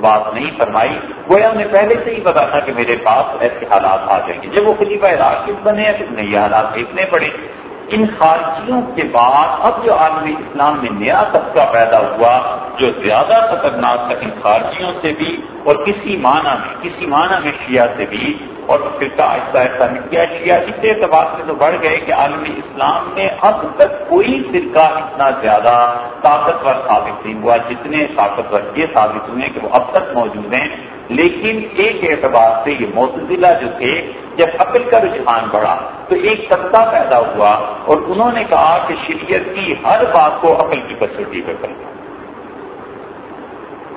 بات نہیں فرمائی۔ گویا انہیں پہلے سے ہی پتا تھا کہ میرے پاس ایسے حالات آ جائیں گے۔ جب وہ خلیفہ راشد بنے تو انہیں یہ حالات دیکھنے پڑے ان خارجیوں کے بعد اب جو عالمی اسلام میں نیا طبقہ پیدا ہوا، جو زیادہ خطرناک تھا ان خارجیوں سے بھی اور کسی معنی میں، کسی معنی میں شیعہ سے بھی، اور فرقہ آہستہ آہستہ مٹ گیا۔ شیعہ اس اعتبار سے تو بڑھ گئے کہ عالمی اسلام میں اب تک کوئی فرقہ اتنا زیادہ طاقتور ثابت نہیں ہوا، جتنے طاقتور یہ ثابت ہوئے کہ وہ اب تک موجود ہیں۔ لیکن ایک اعتبار سے یہ موتزلہ جو تھے، جب عقل کا رجحان بڑھا، تو ایک طبقہ پیدا ہوا اور انہوں نے کہا کہ شریعت کی ہر بات کو عقل کی کسوٹی پہ کرنا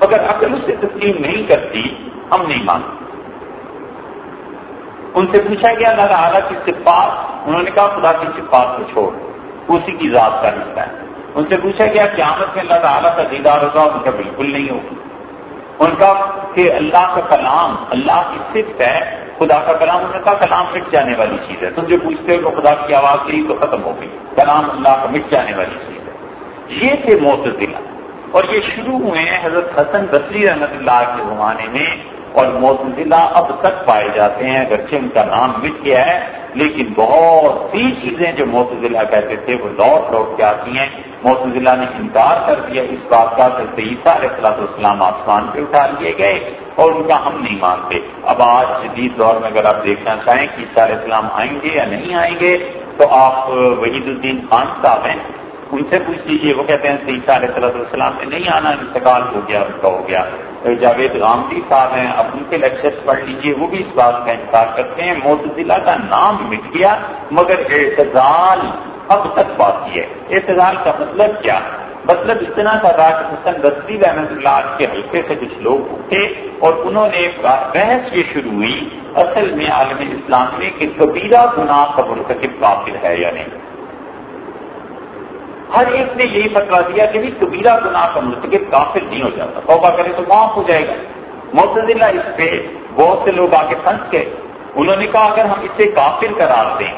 اگر عقل اس سے تسلیم نہیں کرتی، ہم نہیں مانتے۔ ان سے پوچھا گیا، اللہ تعالیٰ کی صفات، انہوں نے کہا، خدا کی صفات کو چھوڑ، اسی کی ذات کا حصہ ہے۔ ان سے پوچھا گیا، قیامت میں اللہ تعالیٰ کا دیدار ہوگا ان کا بالکل نہیں ہوگا۔ ان کا کہ اللہ کا کلام، اللہ کی صفت ہے، خدا کا کلام انہوں نے کہا کلام مٹ جانے والی چیز ہے۔ تم جو پوچھتے ہو خدا کی آواز گئی تو ختم ہو گئی۔ کلام اللہ کا مٹ جانے والی چیز ہے۔ یہ تھے موت اور یہ شروع ہوئے ہیں حضرت حسن بصری رحمت اللہ کے زمانے میں۔ اور موتزلہ اب تک پائے جاتے ہیں، اگرچہ ان کا نام مٹ گیا ہے، لیکن بہت سی چیزیں جو موتزلہ کہتے تھے وہ لوٹ لوٹ کے آتی ہیں۔ موتزلہ نے انکار کر دیا، اس بات کا عیسیٰ علیہ السلط اسلام آسمان پہ اٹھا لیے گئے اور ان کا ہم نہیں مانتے۔ اب آج جدید دور میں اگر آپ دیکھنا چاہیں کہ عیسیٰ علیہ السلام آئیں گے یا نہیں آئیں گے، تو آپ وحید الدین خان صاحب ہیں، ان سے پوچھ لیجیے وہ کہتے ہیں عیسیٰ علیہ صلاح السلام میں نہیں آنا، انتقال ہو گیا، ان کا ہو گیا۔ جاوید رامدی صاحب ہیں اب ان کے لیکچر پڑھ لیجیے وہ بھی اس بات کا انکار کرتے ہیں موتزلہ کا نام مٹ گیا، مگر اعتزال اب تک باقی ہے۔ اعتزال کا مطلب کیا؟ مطلب اتنا تھا راج حسن بسری رحمت اللہ آج کے حلقے سے کچھ لوگ اٹھے اور انہوں نے بحث یہ شروع ہوئی، اصل میں عالم اسلام میں کہ کبیرہ گناہ کا مرتکب قابل ہے یا نہیں؟ ہر ایک نے یہی فتوا دیا کہ بھی کبیرہ گناہ کا مرتکب کافر نہیں ہو جاتا۔ توبہ کرے تو معاف ہو جائے گا۔ معتدلہ اس پہ بہت سے لوگ آگے پھنس گئے۔ انہوں نے کہا، اگر ہم اسے کافر قرار دیں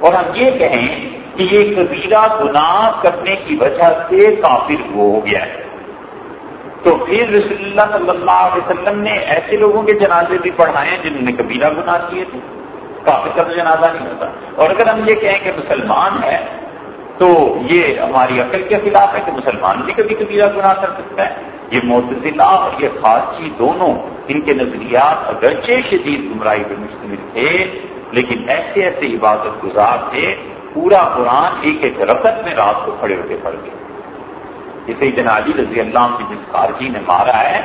اور ہم یہ کہیں کہ یہ کبیرہ گناہ کرنے کی وجہ سے کافر ہو گیا ہے۔ تو پھر رسول اللہ صلی اللہ علیہ وسلم نے ایسے لوگوں کے جنازے بھی پڑھائے ہیں جنہوں نے کبیرہ گناہ کیے تھے۔ کافر کا تو جنازہ نہیں ہوتا۔ اور اگر ہم یہ کہیں کہ مسلمان ہے، تو یہ ہماری عقل کے خلاف ہے کہ مسلمان بھی کبھی کبھی گناہ کر سکتا ہے۔ یہ معتزلہ اور یہ خاصی دونوں ان کے نظریات اگرچہ شدید گمراہی پہ مشتمل تھے، لیکن ایسے ایسے عبادت گزار تھے پورا قرآن ایک ایک رقط میں رات کو کھڑے ہوتے پڑ گئے۔ جسے اتنا علی رضی اللہ کی جس خارجی نے مارا ہے،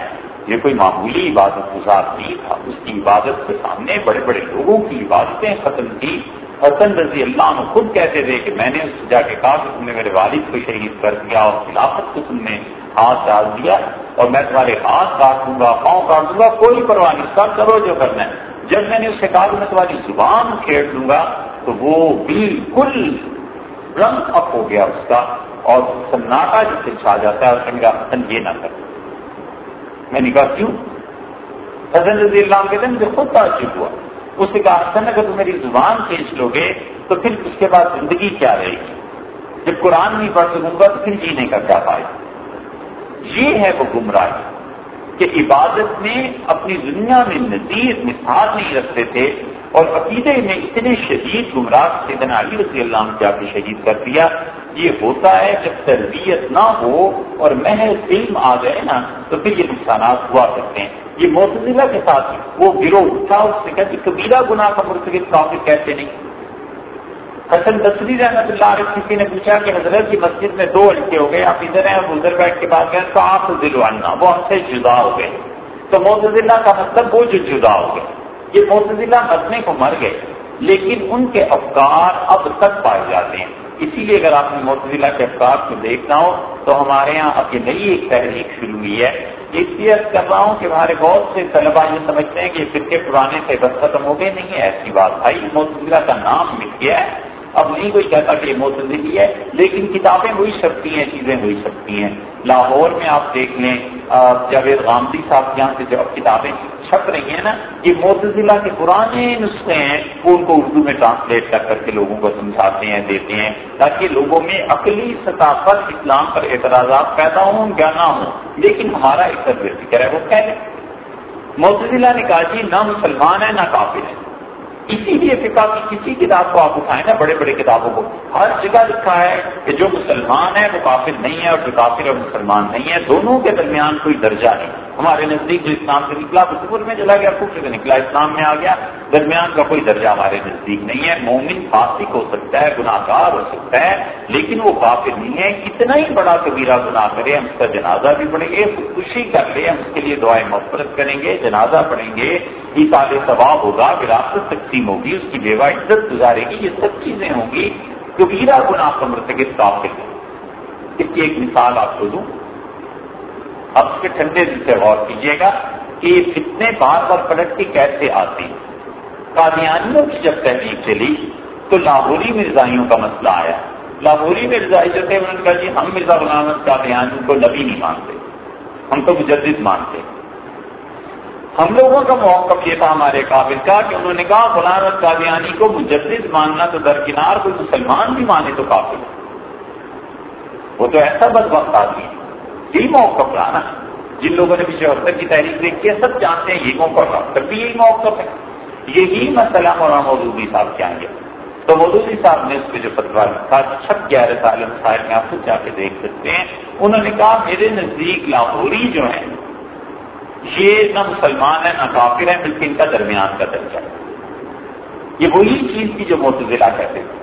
یہ کوئی معمولی عبادت گزار نہیں تھا۔ اس کی عبادت کے سامنے بڑے بڑے لوگوں کی عبادتیں ختم کی حسن رضی اللہ عنہ خود کہتے تھے کہ میں نے اس جا کے کہا کہ تم نے میرے والد کو شہید کر دیا اور خلافت کو تم نے ہاتھ ڈال دیا اور میں تمہارے ہاتھ کاٹ دوں گا، پاؤں کاٹ دوں گا، کوئی پرواہ نہیں سر کرو جو کرنا ہے۔ جب میں نے اس سے کہا کہ میں تمہاری زبان کھیڑ دوں گا تو وہ بالکل رنگ اپ ہو گیا اس کا اور سناٹا جس سے چھا جاتا ہے اس نے حسن یہ نہ کر۔ میں نے کہا، کیوں؟ حسن رضی اللہ عنہ کہتے ہیں، مجھے خود تعجب ہوا۔ اس نے کہا، حسن، اگر تم میری زبان کھینچ لو گے تو پھر اس کے بعد زندگی کیا رہے گی؟ جب قرآن نہیں پڑھ سکوں گا تو پھر جینے کا کیا پائے یہ ہے وہ گمراہی۔ کہ عبادت میں اپنی دنیا میں نظیر مثال نہیں رکھتے تھے اور عقیدے میں اتنے شدید گمراہ سیدنا علی رضی اللہ عنہ جا کے شہید کر دیا۔ یہ ہوتا ہے جب تربیت نہ ہو اور محض علم آ گئے نا، تو پھر یہ نقصانات ہوا کرتے ہیں۔ یہ موتزلہ کے ساتھ وہ گروہ اٹھا اس سے کہتے کبیرہ گناہ کا مرتکب کافی کہتے نہیں۔ حسن بصری رحمت اللہ علیہ کسی نے پوچھا کہ حضرت کی مسجد میں دو لڑکے ہو گئے، آپ ادھر ہیں ادھر بیٹھ کے بات کریں، تو آپ دلوانا وہ ہم سے جدا ہو گئے۔ تو موتزلہ کا مطلب وہ جو جدا ہو گئے۔ یہ موتزلہ مرنے کو مر گئے، لیکن ان کے افکار اب تک پائے جاتے ہیں۔ اسی لیے اگر آپ نے موتزلہ کے افکار کو دیکھنا ہو، تو ہمارے یہاں اب یہ نئی ایک تحریک شروع ہوئی ہے۔ اس لیے کر رہا ہوں کہ ہمارے بہت سے طلبا یہ سمجھتے ہیں کہ فرقے پرانے سے بس ختم ہو گئے، نہیں ہے ایسی بات۔ بھائی موتزلہ کا نام مٹ گیا ہے۔ اب نہیں کوئی کہتا کہ یہ موتزلی ہے، لیکن کتابیں وہی سکتی ہیں، چیزیں وہی سکتی ہیں۔ لاہور میں آپ دیکھ لیں جاوید غامدی صاحب یہاں سے جو اب کتابیں چھپ رہی ہیں نا، یہ موتزلہ کے پرانے نسخے ہیں، وہ ان کو اردو میں ٹرانسلیٹ کر کر کے لوگوں کو سمجھاتے ہیں، دیتے ہیں۔ تاکہ لوگوں میں عقلی سطح پر اسلام پر اعتراضات پیدا ہوں یا نہ ہوں۔ لیکن ہمارا ایک طرف فکر ہے، وہ کہہ لیں موتزلہ نے کہا جی نہ مسلمان ہے، نہ کافر ہے۔ اسی لیے فقہ کی کسی کتاب کو آپ اٹھائیں نا، بڑے بڑے کتابوں کو۔ ہر جگہ لکھا ہے کہ جو مسلمان ہے وہ کافر نہیں ہے اور جو کافر اور مسلمان نہیں ہے دونوں کے درمیان کوئی درجہ نہیں۔ ہمارے نزدیک جو اسلام سے نکلا کفر میں چلا گیا، کفر سے نکلا، اسلام میں آ گیا۔ درمیان کا کوئی درجہ ہمارے نزدیک نہیں ہے۔ مومن فاسق ہو سکتا ہے گناہ گار ہو سکتا ہے، لیکن وہ کافر نہیں ہے۔ کتنا ہی بڑا کبیرہ گناہ کرے، ہم اس کا جنازہ بھی پڑھیں گے، خودکشی کر لے، ہم اس کے لیے دعائیں مفرت کریں گے، جنازہ پڑھیں گے۔ سال ثواب ہوگا، وراثت تقسیم ہوگی، اس کی بیوہ عزت گزارے گی، یہ سب چیزیں ہوں گی۔ کبیرہ گناہ کا مرتکب کافر ہے۔ اس کی ایک مثال آپ کو دوں۔ اب اس کے ٹھنڈے دل سے غور کیجیے گا کہ یہ فتنے بار بار پلٹ کے کیسے آتے ہیں۔ قادیانیوں کی جب تحریک چلی تو لاہوری مرزائیوں کا مسئلہ آیا۔ لاہوری مرزائی جو تھے، انہوں نے کہا جی ہم مرزا غلام قادیانی کو نبی نہیں مانتے، ہم تو مجدد مانتے۔ ہم لوگوں کا موقف یہ تھا ہمارے قابل کا کہ انہوں نے کہا غلام قادیانی کو مجدد ماننا تو درکنار، کوئی مسلمان بھی مانے تو کافی وہ تو ایسا بد وقت آدمی یہی موقف رہا نا۔ جن لوگوں نے بھی چوہتر کی تحریک دیکھی ہے سب جانتے ہیں یہ موقف رہا تب بھی یہی موقف ہے یہی مسئلہ مولانا مودودی صاحب کے آئیں گے تو مودودی صاحب نے اس پہ جو پتوا لکھا چھپ گیارہ سالم صاحب میں، آپ خود جا کے دیکھ سکتے ہیں۔ انہوں نے کہا، میرے نزدیک لاہوری جو ہیں، یہ نہ مسلمان ہے نہ کافر ہے بلکہ ان کا درمیان کا درجہ ہے۔ یہ وہی چیز کی جو متضلاع کہتے تھے۔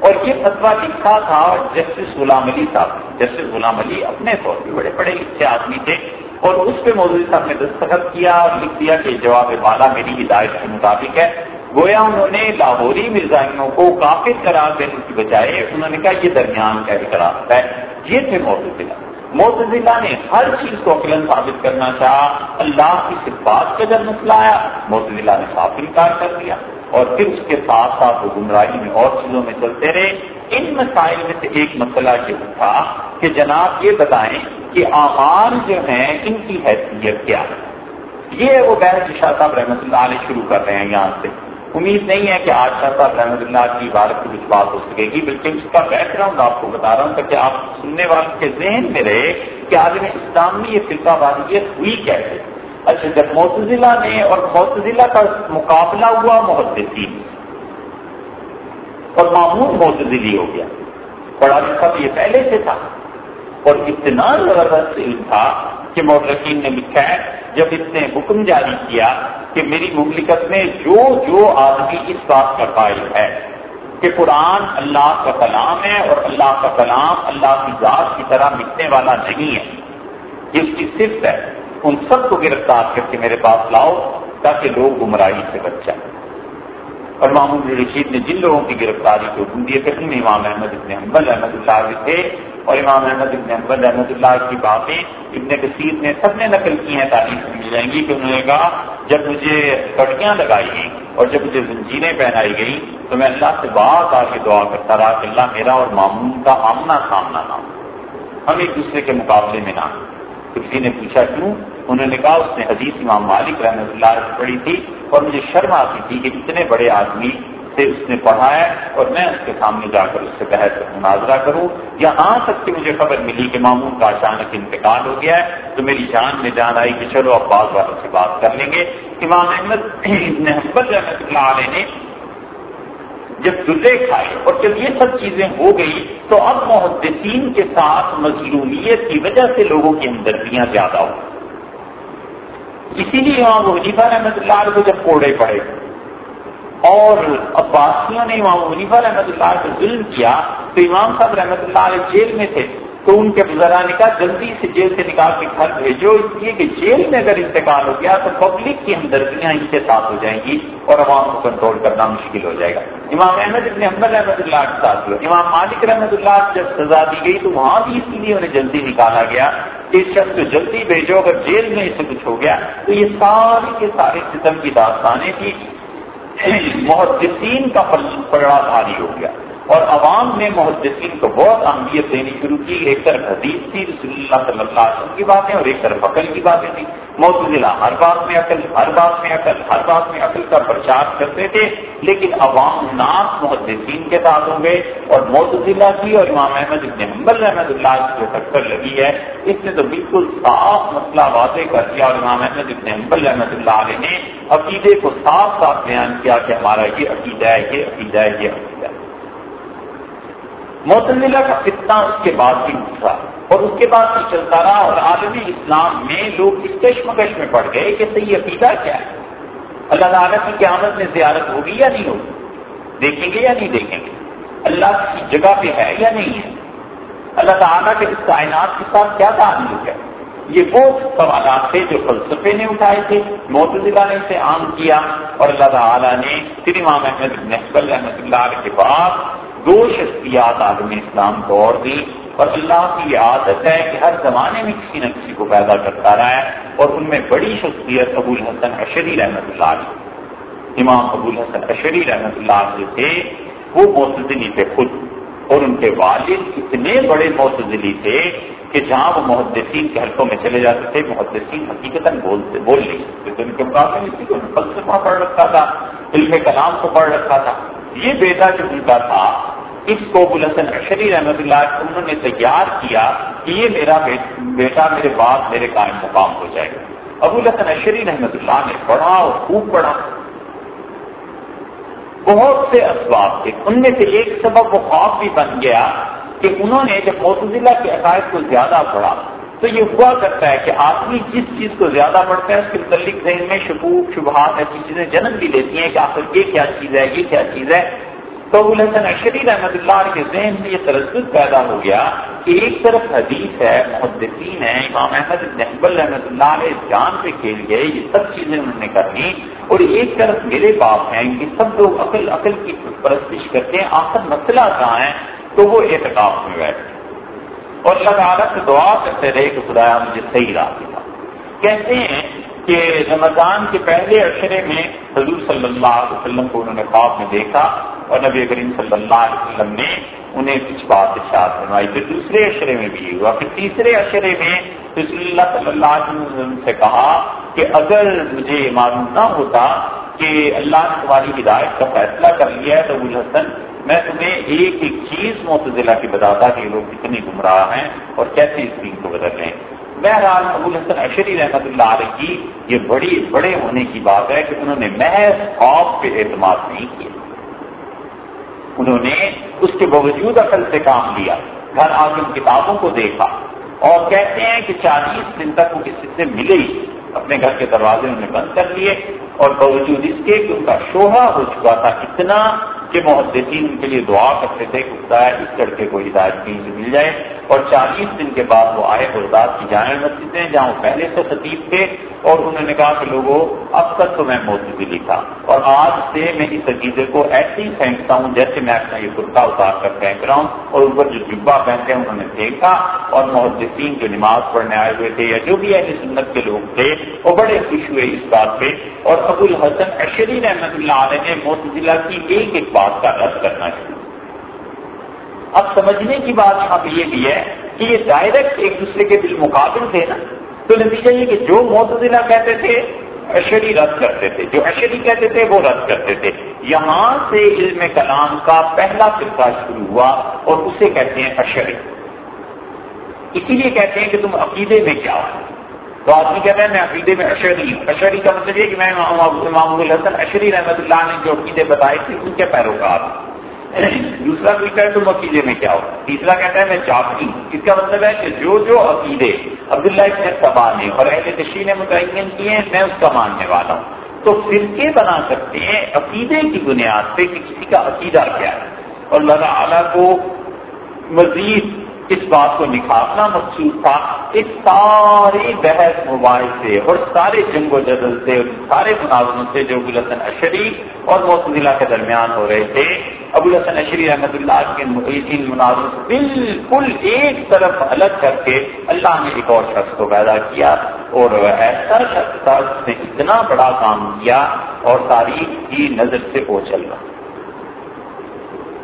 اور یہ فتوا لکھا تھا جسٹس غلام علی صاحب۔ جسٹس غلام علی اپنے طور پہ بڑے پڑھے لکھے آدمی تھے اور اس پہ مودودی صاحب نے دستخط کیا اور لکھ دیا کہ جواب بالا میری ہدایت کے مطابق ہے۔ گویا انہوں نے لاہوری مرزائیوں کو کافی قرار دینے کی بجائے انہوں نے کہا، یہ درمیان کا قرار ہے۔ یہ تھے موتزلہ موتزلہ نے ہر چیز کو عقلن ثابت کرنا چاہا۔ اللہ کی صفات کا جب مسئلہ آیا موتزلہ نے صاف انکار کر دیا۔ اور پھر اس کے ساتھ ساتھ وہ گمراہی میں اور چیزوں میں چلتے رہے۔ ان مسائل میں سے ایک مسئلہ یہ تھا کہ جناب یہ بتائیں کہ آمار جو ہیں ان کی حیثیت کیا ہے۔ یہ وہ بحث شاہ صاحب رحمۃ اللہ علیہ شروع کر رہے ہیں یہاں سے۔ امید نہیں ہے کہ آج شاہ صاحب رحمۃ اللہ کی عبارت کی کچھ بات ہو سکے گی، بلکہ اس کا بیک گراؤنڈ آپ کو بتا رہا ہوں تاکہ آپ سننے والوں کے ذہن میں رہے کہ عالم اسلام میں یہ فرقہ بازیت ہوئی کیسے۔ اچھا جب موتزلہ نے اور موتزلہ کا مقابلہ ہوا محدثین، اور معمول موتزلی ہو گیا۔ پڑھا لکھا یہ پہلے سے تھا۔ اور اتنا زبردست علم تھا کہ محرقین نے لکھا ہے، جب اس نے حکم جاری کیا کہ میری مملکت میں جو جو آدمی اس بات کا قائل ہے کہ قرآن اللہ کا کلام ہے اور اللہ کا کلام اللہ کی ذات کی طرح مٹنے والا نہیں ہے، یہ اس کی صفت ہے۔ ان سب کو گرفتار کر کے میرے پاس لاؤ تاکہ لوگ گمراہی سے بچ جائیں۔ اور محمود رشید نے جن لوگوں کی گرفتاری کو حکم دیے تھے ان میں امام احمد ابن حمبل احمد اللہ تھے اور امام احمد ابن حمبل احمد اللہ کی باتیں ابن کثیر نے سب نے نقل کی ہیں تاریخ میں مل جائیں گی کہ انہوں نے کہا، جب مجھے کٹیاں لگائی گئیں اور جب مجھے زنجیریں پہنائی گئیں تو میں اللہ سے بات آ کے دعا کرتا رہا کہ اللہ میرا اور معمول کا آمنا سامنا نہ ہو۔ ہم ایک دوسرے کے مقابلے میں نہ ہوں۔ کسی نے پوچھا کیوں؟ انہوں نے کہا، اس نے حدیث امام مالک رحمۃ اللہ پڑھی تھی اور مجھے شرم آتی تھی کہ اتنے بڑے آدمی سے اس نے پڑھا ہے اور میں اس کے سامنے جا کر اس سے بحث مناظرہ کروں۔ یہاں تک کہ مجھے خبر ملی کہ معمول کا اچانک انتقال ہو گیا ہے، تو میری جان میں جان آئی کہ چلو اب بعض والوں سے بات کر لیں گے۔ امام احمد حمبت رحمۃ اللہ علیہ نے جب جزے کھائے اور جب یہ سب چیزیں ہو گئی، تو اب محدثین کے ساتھ مظلومیت کی وجہ سے لوگوں کی ہمدردیاں زیادہ ہو اسی لیے امام حنیفہ رحمۃ اللہ علیہ کو جب کوڑے پڑے اور عباسیوں نے امام حنیفہ رحمۃ اللہ علیہ کو ظلم کیا، تو امام صاحب رحمۃ اللہ علیہ جیل میں تھے۔ تو ان کے ذرا نے کہا جلدی سے جیل سے نکال کے گھر بھیجو۔ اس لیے کہ جیل میں اگر انتقال ہو گیا تو پبلک کی ہمدردیاں ان کے ساتھ ہو جائیں گی اور عوام کو کنٹرول کرنا مشکل ہو جائے گا۔ امام احمد ابن احمد رحمۃ اللہ کے ساتھ ہو امام مالک رحمۃ اللہ جب سزا دی گئی تو وہاں بھی اس لیے انہیں جلدی نکالا گیا کہ اس شخص کو جلدی بھیجو۔ اگر جیل میں اسے کچھ ہو گیا تو یہ ساری کے سارے قسم کی داستانیں تھی محدثین کا پڑا بھاری ہو گیا۔ اور عوام نے محدثین کو بہت اہمیت دینی شروع کی، ایک طرف حدیث تھی، رسول اللہ صلی اللہ علیہ وسلم کی باتیں اور ایک طرف عقل کی باتیں تھیں۔ موتلا ہر بات میں عقل، ہر بات میں عقل، ہر بات میں عقل کا پرچار کرتے تھے، لیکن عوام ناس محدثین کے ساتھ ہوں گے۔ اور موتلا کی اور امام احمد ابن حمبل رحمۃ اللہ کی جو ٹکر لگی ہے، اس نے تو بالکل صاف مسئلہ واضح کر دیا۔ اور امام احمد ابن حمبل رحمۃ اللہ علیہ نے عقیدے کو صاف صاف بیان کیا کہ ہمارا یہ عقیدہ ہے، یہ عقیدہ ہے، یہ عقیدہ ہے۔ معتدلہ کا فتنہ اس کے بعد بھی اٹھا اور اس کے بعد بھی چلتا رہا اور عالمی اسلام میں لوگ اس کشمکش میں پڑ گئے کہ صحیح عقیدہ کیا ہے؟ اللہ تعالیٰ کی قیامت میں زیارت ہوگی یا نہیں ہوگی؟ دیکھیں گے یا نہیں دیکھیں گے؟ اللہ کسی جگہ پہ ہے یا نہیں ہے؟ اللہ تعالیٰ کے اس کائنات کے ساتھ کیا تعلق ہے؟ یہ وہ سوالات تھے جو فلسفے نے اٹھائے تھے موتزلہ نے اسے عام کیا اور اللہ تعالیٰ نے پھر امام احمد نحبل رحمۃ اللہ کے بعد دو شخصیات عالم اسلام کو اور دی اور اللہ کی یہ عادت ہے کہ ہر زمانے میں کسی نہ کسی کو پیدا کرتا رہا ہے اور ان میں بڑی شخصیت ابو الحسن اشری رحمۃ اللہ علیہ۔ امام ابو الحسن اشری رحمۃ اللہ علیہ تھے، وہ معتدلی تھے خود۔ اور ان کے والد اتنے بڑے معتدلی تھے کہ جہاں وہ محدثین کے حلقوں میں چلے جاتے تھے، محدثین حقیقت بولتے بول نہیں سکتے ان کے مقابلے میں کسی فلسفہ پڑھ رکھا تھا، علم کلام کو پڑھ رکھا تھا۔ یہ بیٹا جو ان کا تھا اس کو الحسن اشری رحمت اللہ انہوں نے تیار کیا کہ یہ میرا بیٹا میرے بعد میرے قائم مقام ہو جائے گا۔ ابو الحسن اشری رحمت اللہ نے پڑھا اور خوب پڑھا۔ بہت سے اسباب تھے۔ ان میں سے ایک سبب وہ خواب بھی بن گیا کہ انہوں نے جب موتزلہ کے عقائد کو زیادہ پڑھا تو یہ ہوا کرتا ہے کہ آدمی جس چیز کو زیادہ پڑھتا ہے اس کے متعلق ذہن میں شکوک، شبہات ایسی چیزیں جنم بھی لیتی ہیں کہ آخر یہ کیا چیز ہے، یہ کیا چیز ہے۔ تو الحسن اشری رحمت اللہ کے ذہن میں یہ ترسد پیدا ہو گیا کہ ایک طرف حدیث ہے، محدثین ہے امام احمد نحبل رحمت اللہ علیہ جان پہ کھیل گئے یہ سب چیزیں انہوں نے کرنی اور ایک طرف میرے باپ ہیں کہ سب لوگ عقل عقل کی پرستش کرتے ہیں، آخر مسئلہ کہاں ہے؟ تو وہ اعتکاف میں بیٹھے اور اللہ تعالیٰ سے دعا کرتے رہے کہ خدایا مجھے صحیح راہ دکھا۔ کہتے ہیں کہ رمضان کے پہلے اشرے میں حضور صلی اللہ علیہ وسلم کو انہوں نے خواب میں دیکھا۔ اور نبی کریم صلی اللہ علیہ وسلم نے انہیں کچھ بات اشاعت بنوائی پھر دوسرے اشرے میں بھی ہوا۔ پھر تیسرے اشرے میں رسول اللہ صلی اللہ علیہ وسلم سے کہا کہ اگر مجھے معلوم نہ ہوتا کہ اللہ نے تمہاری ہدایت کا فیصلہ کر لیا ہے تو ابو الحسن، میں تمہیں ایک ایک چیز متضلہ کی بتاتا کہ یہ لوگ کتنی گمراہ ہیں اور کیسے اس دین کو بدل رہے ہیں۔ بہرحال ابو الحسن اشری رحمت اللہ علیہ کی یہ بڑی، بڑے ہونے کی بات ہے کہ انہوں نے محض خوف پہ اعتماد نہیں کیا۔ انہوں نے اس کے باوجود عقل سے کام لیا، گھر آ کے ان کتابوں کو دیکھا۔ اور کہتے ہیں کہ چالیس دن تک وہ کسی سے ملے ہی۔ اپنے گھر کے دروازے انہوں نے بند کر لیے۔ اور باوجود اس کے کہ ان کا شوہا ہو چکا تھا اتنا کہ محدثین ان کے لیے دعا کرتے تھے کہ خدا اس لڑکے کو ہدایت کہیں سے مل جائے۔ اور چالیس دن کے بعد وہ آئے برداد کی جامع مسجدیں جہاں وہ پہلے سے خطیب تھے اور انہوں نے کہا کہ لوگوں اب تک تو میں موجود لکھا اور آج سے میں اس عقیدے کو ایسے ہی پھینکتا ہوں جیسے میں اپنا یہ کرتا اتار کر پھینک رہا ہوں اور اوپر جو جبا پہنتے ہیں انہوں نے پھینکا اور محدثین جو نماز پڑھنے آئے ہوئے تھے یا جو بھی ایسی سنت کے لوگ تھے، وہ بڑے خوش ہوئے اس بات پہ۔ اور ابو الحسن اشری رحمت اللہ علیہ نے موتضلہ کی ایک ایک بات کا رد کرنا شروع اب سمجھنے کی بات یہاں پہ یہ بھی ہے کہ یہ ڈائریکٹ ایک دوسرے کے بالمقابل تھے نا۔ تو نتیجہ یہ کہ جو معتدلہ کہتے تھے اشری رد کرتے تھے۔ جو اشری کہتے تھے، وہ رد کرتے تھے۔ یہاں سے علم کلام کا پہلا فرقہ شروع ہوا اور اسے کہتے ہیں اشری اسی لیے کہتے ہیں کہ تم عقیدے میں کیا ہو تو آدمی کہتا ہے، میں عقیدے میں اشری ہوں۔ اشری کا مطلب یہ کہ میں امام الحسن اشری رحمت اللہ نے جو عقیدے بتائے تھے، ان کے پیروکار۔ ہوں دوسرا کوئی ہے تم عقیدے میں کیا ہو؟ تیسرا کہتا ہے میں چاہتی ہوں۔ اس کا مطلب ہے کہ جو جو عقیدے عبداللہ ابن سبا نے اور اہل تشریح نے متعین کیے ہیں، میں اس کا ماننے والا ہوں۔ تو فرقے بنا سکتے ہیں عقیدے کی بنیاد پہ کہ کسی کا عقیدہ کیا ہے۔ اور اللہ تعالیٰ کو مزید اس بات کو نکھارنا مخصوص تھا اس سارے بحث مباحث سے اور سارے جنگ و جدل سے اور سارے مناظروں سے جو ابو الحسن اشری اور محتضلہ کے درمیان ہو رہے تھے، ابو الحسن اشری رحمۃ اللہ کے ان مناظروں سے بالکل ایک طرف الگ کر کے اللہ نے ایک اور شخص کو پیدا کیا اور ایسا شخص تھا جس نے اتنا بڑا کام کیا اور تاریخ کی نظر سے وہ چل رہا۔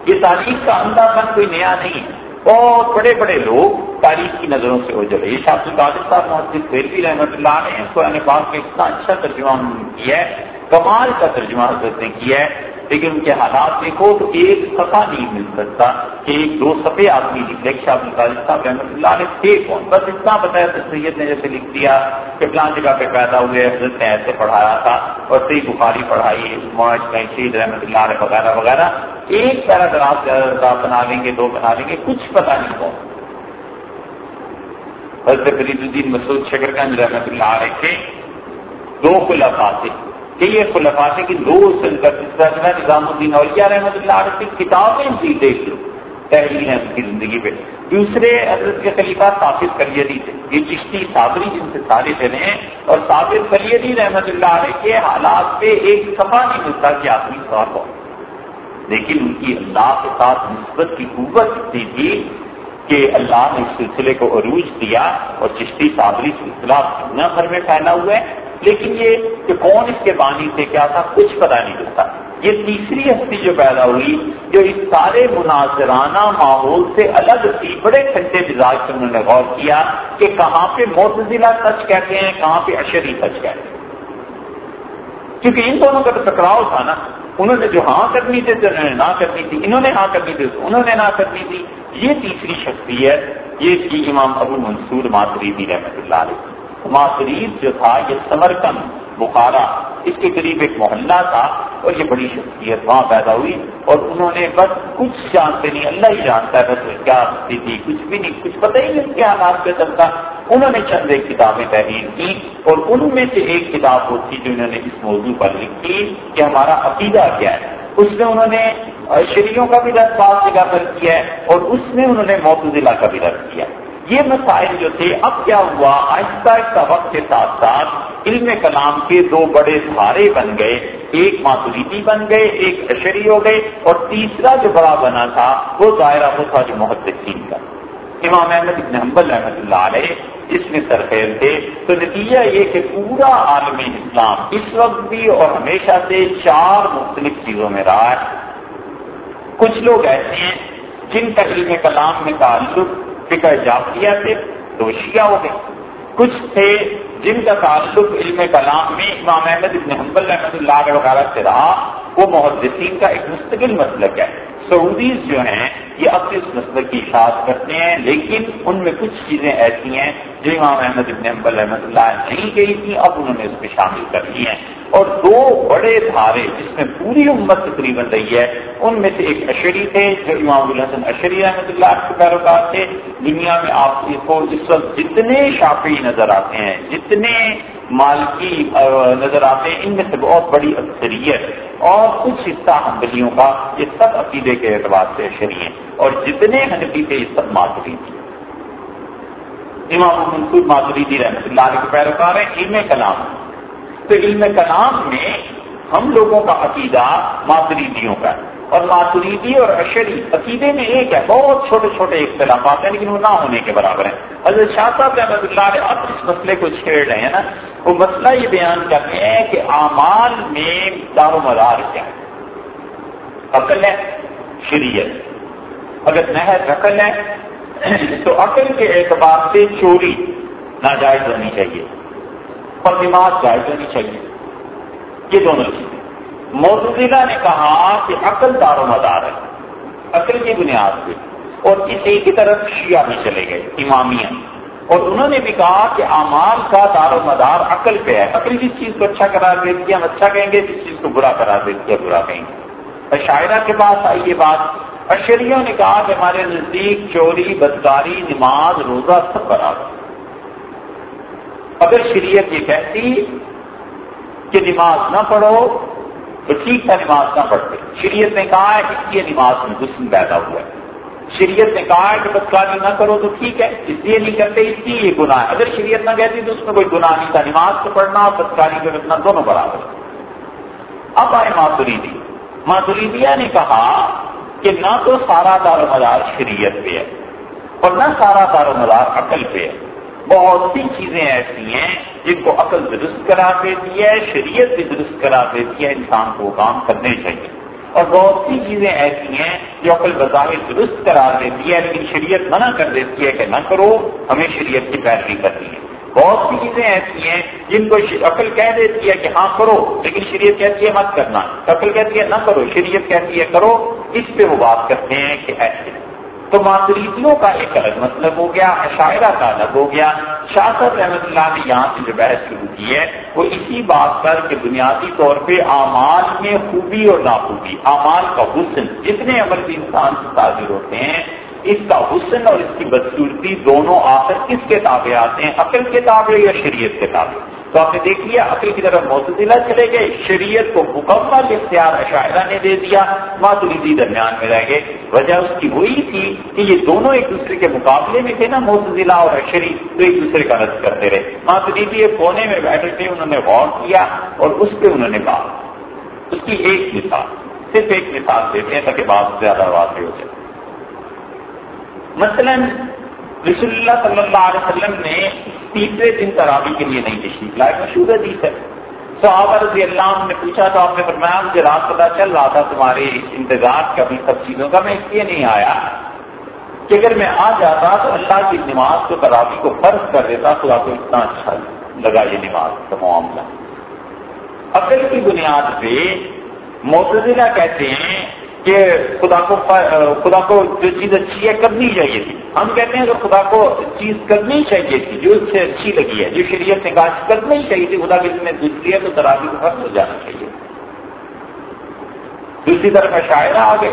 یہ تاریخ کا اندھا پن کوئی نیا نہیں ہے۔ بہت بڑے بڑے لوگ تاریخ کی نظروں سے اجڑے یہ شاہ القادر صاحب محدود بیلوی رحمۃ اللہ نے قرآن پاک کا اتنا اچھا ترجمہ کیا ہے، کمال کا ترجمہ حضرت نے کیا ہے۔ لیکن ان کے حالات دیکھو تو ایک صفحہ نہیں مل سکتا کہ ایک دو صفحے آدمی لکھ لے شاہ صاحب رحمۃ اللہ نے تھے کون؟ بس اتنا بتایا تو سید نے جیسے لکھ دیا کہ فلان جگہ پہ پیدا ہوئے، حضرت نے ایسے پڑھایا تھا اور صحیح بخاری پڑھائی، معاش شہید رحمۃ اللہ علیہ وغیرہ وغیرہ۔ ایک پیراگراف بنا لیں گے، دو بنا لیں گے، کچھ پتہ نہیں کون۔ حضرت فرید الدین مسعود شکر گنج رحمۃ اللہ علیہ کے دو خلافات کہ یہ خلفات کی دو سلسلہ نظام الدین اولیاء رحمۃ اللہ علیہ کی کتابیں بھی دیکھ لو تحریر ہیں ان کی زندگی پہ دوسرے حضرت کے خلیفہ صافر کریدی تھے، یہ چشتی صابری جن سے سارے چلے ہیں اور صابر کریدی رحمۃ اللہ علیہ کے حالات پہ ایک صفحہ نہیں ملتا کہ آدمی صاف ہو۔ لیکن ان کی اللہ کے ساتھ نسبت کی قوت اتنی تھی کہ اللہ نے اس سلسلے کو عروج دیا اور چشتی صابری سلسلہ دنیا بھر میں پھیلا ہوا ہے۔ لیکن یہ کہ کون اس کے بانی سے کیا تھا، کچھ پتا نہیں چلتا۔ یہ تیسری ہستی جو پیدا ہوئی، جو اس سارے مناظرانہ ماحول سے الگ تھی، بڑے ٹھنڈے مزاج سے انہوں نے غور کیا کہ کہاں پہ موتزلہ سچ کہتے ہیں، کہاں پہ اشری سچ کہتے ہیں۔ کیونکہ ان دونوں کا تو ٹکراؤ تھا نا۔ انہوں نے جو ہاں کرنی تھی، تو انہوں نے نہ کرنی تھی۔ انہوں نے ہاں کرنی تھی انہوں نے نہ کرنی تھی۔ یہ تیسری شخصیت، یہ تھی امام ابو منصور ماتریدی رحمۃ اللہ علیہ۔ ماتریز جو تھا، یہ سمرکن بخارا، اس کے قریب ایک محلہ تھا اور یہ بڑی شخصیت وہاں پیدا ہوئی اور انہوں نے بس کچھ جانتے نہیں، اللہ ہی جانتا ہے، بس کیا تھی، کچھ بھی نہیں، کچھ پتہ ہی نہیں کیا حالات پہ چلتا۔ انہوں نے چند ایک کتابیں تحریر کی اور ان میں سے ایک کتاب وہ تھی جو انہوں نے اس موضوع پر لکھی کہ ہمارا عقیدہ کیا ہے۔ اس میں انہوں نے شریوں کا بھی رد بعض جگہ پر کیا ہے اور اس میں انہوں نے موتضلا کا بھی رد کیا یہ مسائل جو تھے، اب کیا ہوا؟ آہستہ آہستہ وقت کے ساتھ ساتھ علم کلام کے دو بڑے سہارے بن گئے۔ ایک ماتوریدی بن گئے، ایک اشری ہو گئے اور تیسرا جو بڑا بنا تھا، وہ دائرہ وہ تھا جو محدثین کا۔ امام احمد ابن حنبل رحمۃ اللہ علیہ اس میں سرخیر تھے، تو نتیجہ یہ کہ پورا عالم اسلام اس وقت بھی اور ہمیشہ سے چار مختلف چیزوں میں رہا ہے۔ کچھ لوگ ایسے ہیں جن کا علم کلام میں تعلق فکر جافیہ سے تو شیعہ ہو گئے۔ کچھ تھے جن کا تعلق علم کلام میں امام احمد ابن حنبل رحمۃ اللہ وغیرہ سے رہا۔ وہ محدثین کا ایک مستقل مسلک ہے۔ سعودیز جو ہیں، یہ اب اس مسئلہ کی اشاعت کرتے ہیں، لیکن ان میں کچھ چیزیں ایسی ہیں جو امام احمد ابن امبل رحمۃ اللہ نہیں گئی تھی اب انہوں نے اس میں شامل کر لی ہیں۔ اور دو بڑے دھارے جس میں پوری امت تقریباً رہی ہے، ان میں سے ایک اشری تھے، جو امام الحسن اشری رحمۃ اللہ کے پیروکار تھے۔ دنیا میں آپ کو اس وقت جتنے شافی نظر آتے ہیں، جتنے مالکی نظر آتے ہیں، ان میں سے بہت بڑی اکثریت اور کچھ حصہ حنبلیوں کا یہ سب عقیدے کے اعتبار سے شری ہیں اور جتنے حنفی تھے، یہ سب ماتری تھے امام منصور ماتریدی رحمۃ اللہ علیہ کے پیروکار ہیں، علم کلام۔ تو علم کلام میں ہم لوگوں کا عقیدہ ماتریدیوں کا ہے۔ اور ماتریدی اور اشری عقیدے میں ایک ہے، بہت چھوٹے چھوٹے اختلافات ہیں لیکن وہ نہ ہونے کے برابر ہیں۔ حضرت شاہ صاحب رحمۃ اللہ علیہ اب اس مسئلے کو چھیڑ رہے ہیں نا، وہ مسئلہ یہ بیان کرتے ہیں کہ اعمال میں دار و مدار کیا ہے۔ عقل ہے، شریعت۔ اگر نہر عقل ہے، تو عقل کے اعتبار سے چوری ناجائز ہونی چاہیے۔ اور دماغ جائز ہونی چاہیے۔ یہ دونوں چیزیں۔ موزلہ نے کہا کہ عقل دار و مدار ہے، عقل کی بنیاد پہ۔ اور اسی کی طرف شیعہ بھی چلے گئے، امامیہ۔ اور انہوں نے بھی کہا کہ امال کا دار و مدار عقل پہ ہے۔ عقل جس چیز کو اچھا قرار دے دیا ہم اچھا کہیں گے، جس چیز کو برا قرار دے دیا برا کہیں گے۔ شاعرہ کے پاس آئی یہ بات۔ اشریوں نے کہا کہ ہمارے نزدیک چوری، بدکاری، نماز، روزہ سب برابر اگر شریعت یہ کہتی کہ نماز نہ پڑھو تو ٹھیک تھا نماز نہ پڑھتے۔ شریعت نے کہا ہے اس لیے نماز میں حسن پیدا ہوا ہے۔ شریعت نے کہا ہے کہ بدکاری نہ کرو تو ٹھیک ہے، اس لیے نہیں کرتے، اس لیے یہ گناہ ہے۔ اگر شریعت نہ کہتی تو اس میں کوئی گناہ نہیں تھا۔ نماز کو پڑھنا اور بدکاری کو رکھنا دونوں برابر۔ اب آئے ماتوریدی ماتوریدیا نے کہا کہ نہ تو سارا دار و مدار شریعت پہ ہے اور نہ سارا دار و مدار عقل پہ ہے۔ بہت سی چیزیں ایسی ہیں جن کو عقل درست کرا دیتی ہے، شریعت بھی درست کرا دیتی ہے، انسان کو کام کرنے چاہیے۔ اور بہت سی چیزیں ایسی ہیں جو عقل بظاہر درست قرار دیتی ہے، لیکن شریعت منع کر دیتی ہے کہ نہ کرو، ہمیں شریعت کی پیروی کرنی ہے۔ بہت سی چیزیں ایسی ہیں جن کو عقل کہہ دیتی ہے کہ ہاں کرو، لیکن شریعت کہتی ہے مت کرنا۔ عقل کہتی ہے نہ کرو، شریعت کہتی ہے کرو۔ اس پہ وہ بات کرتے ہیں کہ ایسے تو معذریتوں کا ایک الگ مطلب ہو گیا عشاعرہ کا الگ ہو گیا۔ شاہ صاحب رحمۃ اللہ نے یہاں سے جو بحث شروع کی ہے، وہ اسی بات پر کہ بنیادی طور پہ اعمال میں خوبی اور ناخوبی، اعمال کا حسن، جتنے عمل بھی انسان سے تاثر ہوتے ہیں، اس کا حسن اور اس کی بدسورتی دونوں آخر کس کے تابع آتے ہیں؟ عقل کے تابع یا شریعت کے تابع؟ تو آپ نے دیکھ لیا، عقل کی طرف موتلا چلے گئے، شریعت کو مکمل اختیار عشاعرہ نے دے دیا، ماتریدی درمیان میں رہ گئے۔ وجہ اس کی وہی تھی کہ یہ دونوں ایک دوسرے کے مقابلے میں تھے نا موتلا اور اشری تو ایک دوسرے کا رد کرتے رہے۔ ماتریدی ایک کونے میں بیٹھے تھے، انہوں نے غور کیا اور اس پہ انہوں نے کہا اس کی ایک مثال، صرف ایک مثال دیتے ہیں تاکہ بات زیادہ واضح ہو جائے۔ مثلا رسول اللہ صلی اللہ علیہ وسلم نے تیسرے دن تراوی کے لیے نہیں تشریف لائے، مشہور حدیث ہے۔ صحابہ رضی اللہ عنہ نے پوچھا، تو آپ نے فرمایا، مجھے رات پتا چل رہا تھا تمہارے انتظار کا بھی سب چیزوں کا میں اس لیے نہیں آیا۔ کہ اگر میں آ جاتا تو اللہ کی نماز کو تراوی کو فرض کر دیتا تو آپ کو اتنا اچھا لگا یہ نماز کا معاملہ۔ عقل کی بنیاد پہ موتزلہ کہتے ہیں کہ خدا کو خدا کو جو چیز اچھی ہے کرنی چاہیے تھی۔ ہم کہتے ہیں کہ خدا کو چیز کرنی چاہیے تھی، جو اس سے اچھی لگی ہے، جو شریعت نے کہا کرنی چاہیے تھی، خدا کی میں دوسری ہے، تو ترابی کو ختم ہو جانا چاہیے۔ دوسری طرف شاعرہ آ گئے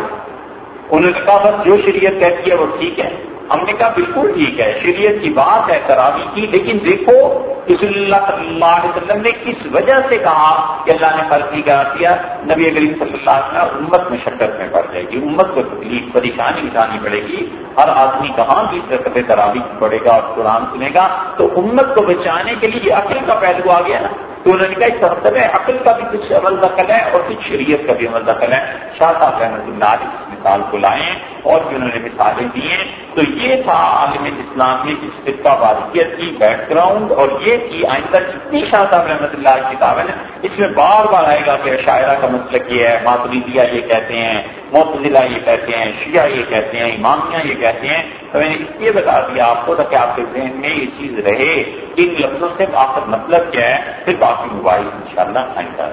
انہوں نے کہا، بس جو شریعت کہتی ہے وہ ٹھیک ہے۔ ہم نے کہا بالکل ٹھیک ہے، شریعت کی بات ہے تراوی کی، لیکن دیکھو رسول اللہ صلی اللہ علیہ وسلم نے کس وجہ سے کہا کہ اللہ نے فرضی کرا دیا؟ نبی کریم صلی اللہ علیہ وسلم امت میں شکت میں پڑ جائے گی، امت کو تکلیف، پریشانی اٹھانی پڑے گی، ہر آدمی کہاں بھی رقط تراوی پڑے گا اور قرآن سنے گا؟ تو امت کو بچانے کے لیے عقل کا پہلو آ گیا نا۔ تو انہوں نے کہا اس مطلب ہے عقل کا بھی کچھ عمل دخل ہے اور کچھ شریعت کا بھی عمل دخل ہے۔ شاہ صاحب رحمۃ اللہ علیہ۔ مثال کو لائیں اور بھی انہوں نے مثالیں دی ہیں، تو یہ تھا عالم اسلام میں اس فقہ کی بیک گراؤنڈ اور یہ کی آئندہ جتنی شاہ صاحب رحمۃ اللہ کی کتابیں اس میں بار بار آئے گا کہ شاعرہ کا مسئلہ یہ ہے ماتریدیا یہ کہتے ہیں محتضلہ یہ کہتے ہیں، شیعہ یہ کہتے ہیں، امامیہ یہ کہتے ہیں۔ تو میں نے اس لیے بتا دیا آپ کو تاکہ آپ کے ذہن میں یہ چیز رہے۔ ان لفظوں سے آخر مطلب کیا ہے، پھر باقی موبائل ان شاء اللہ آئندہ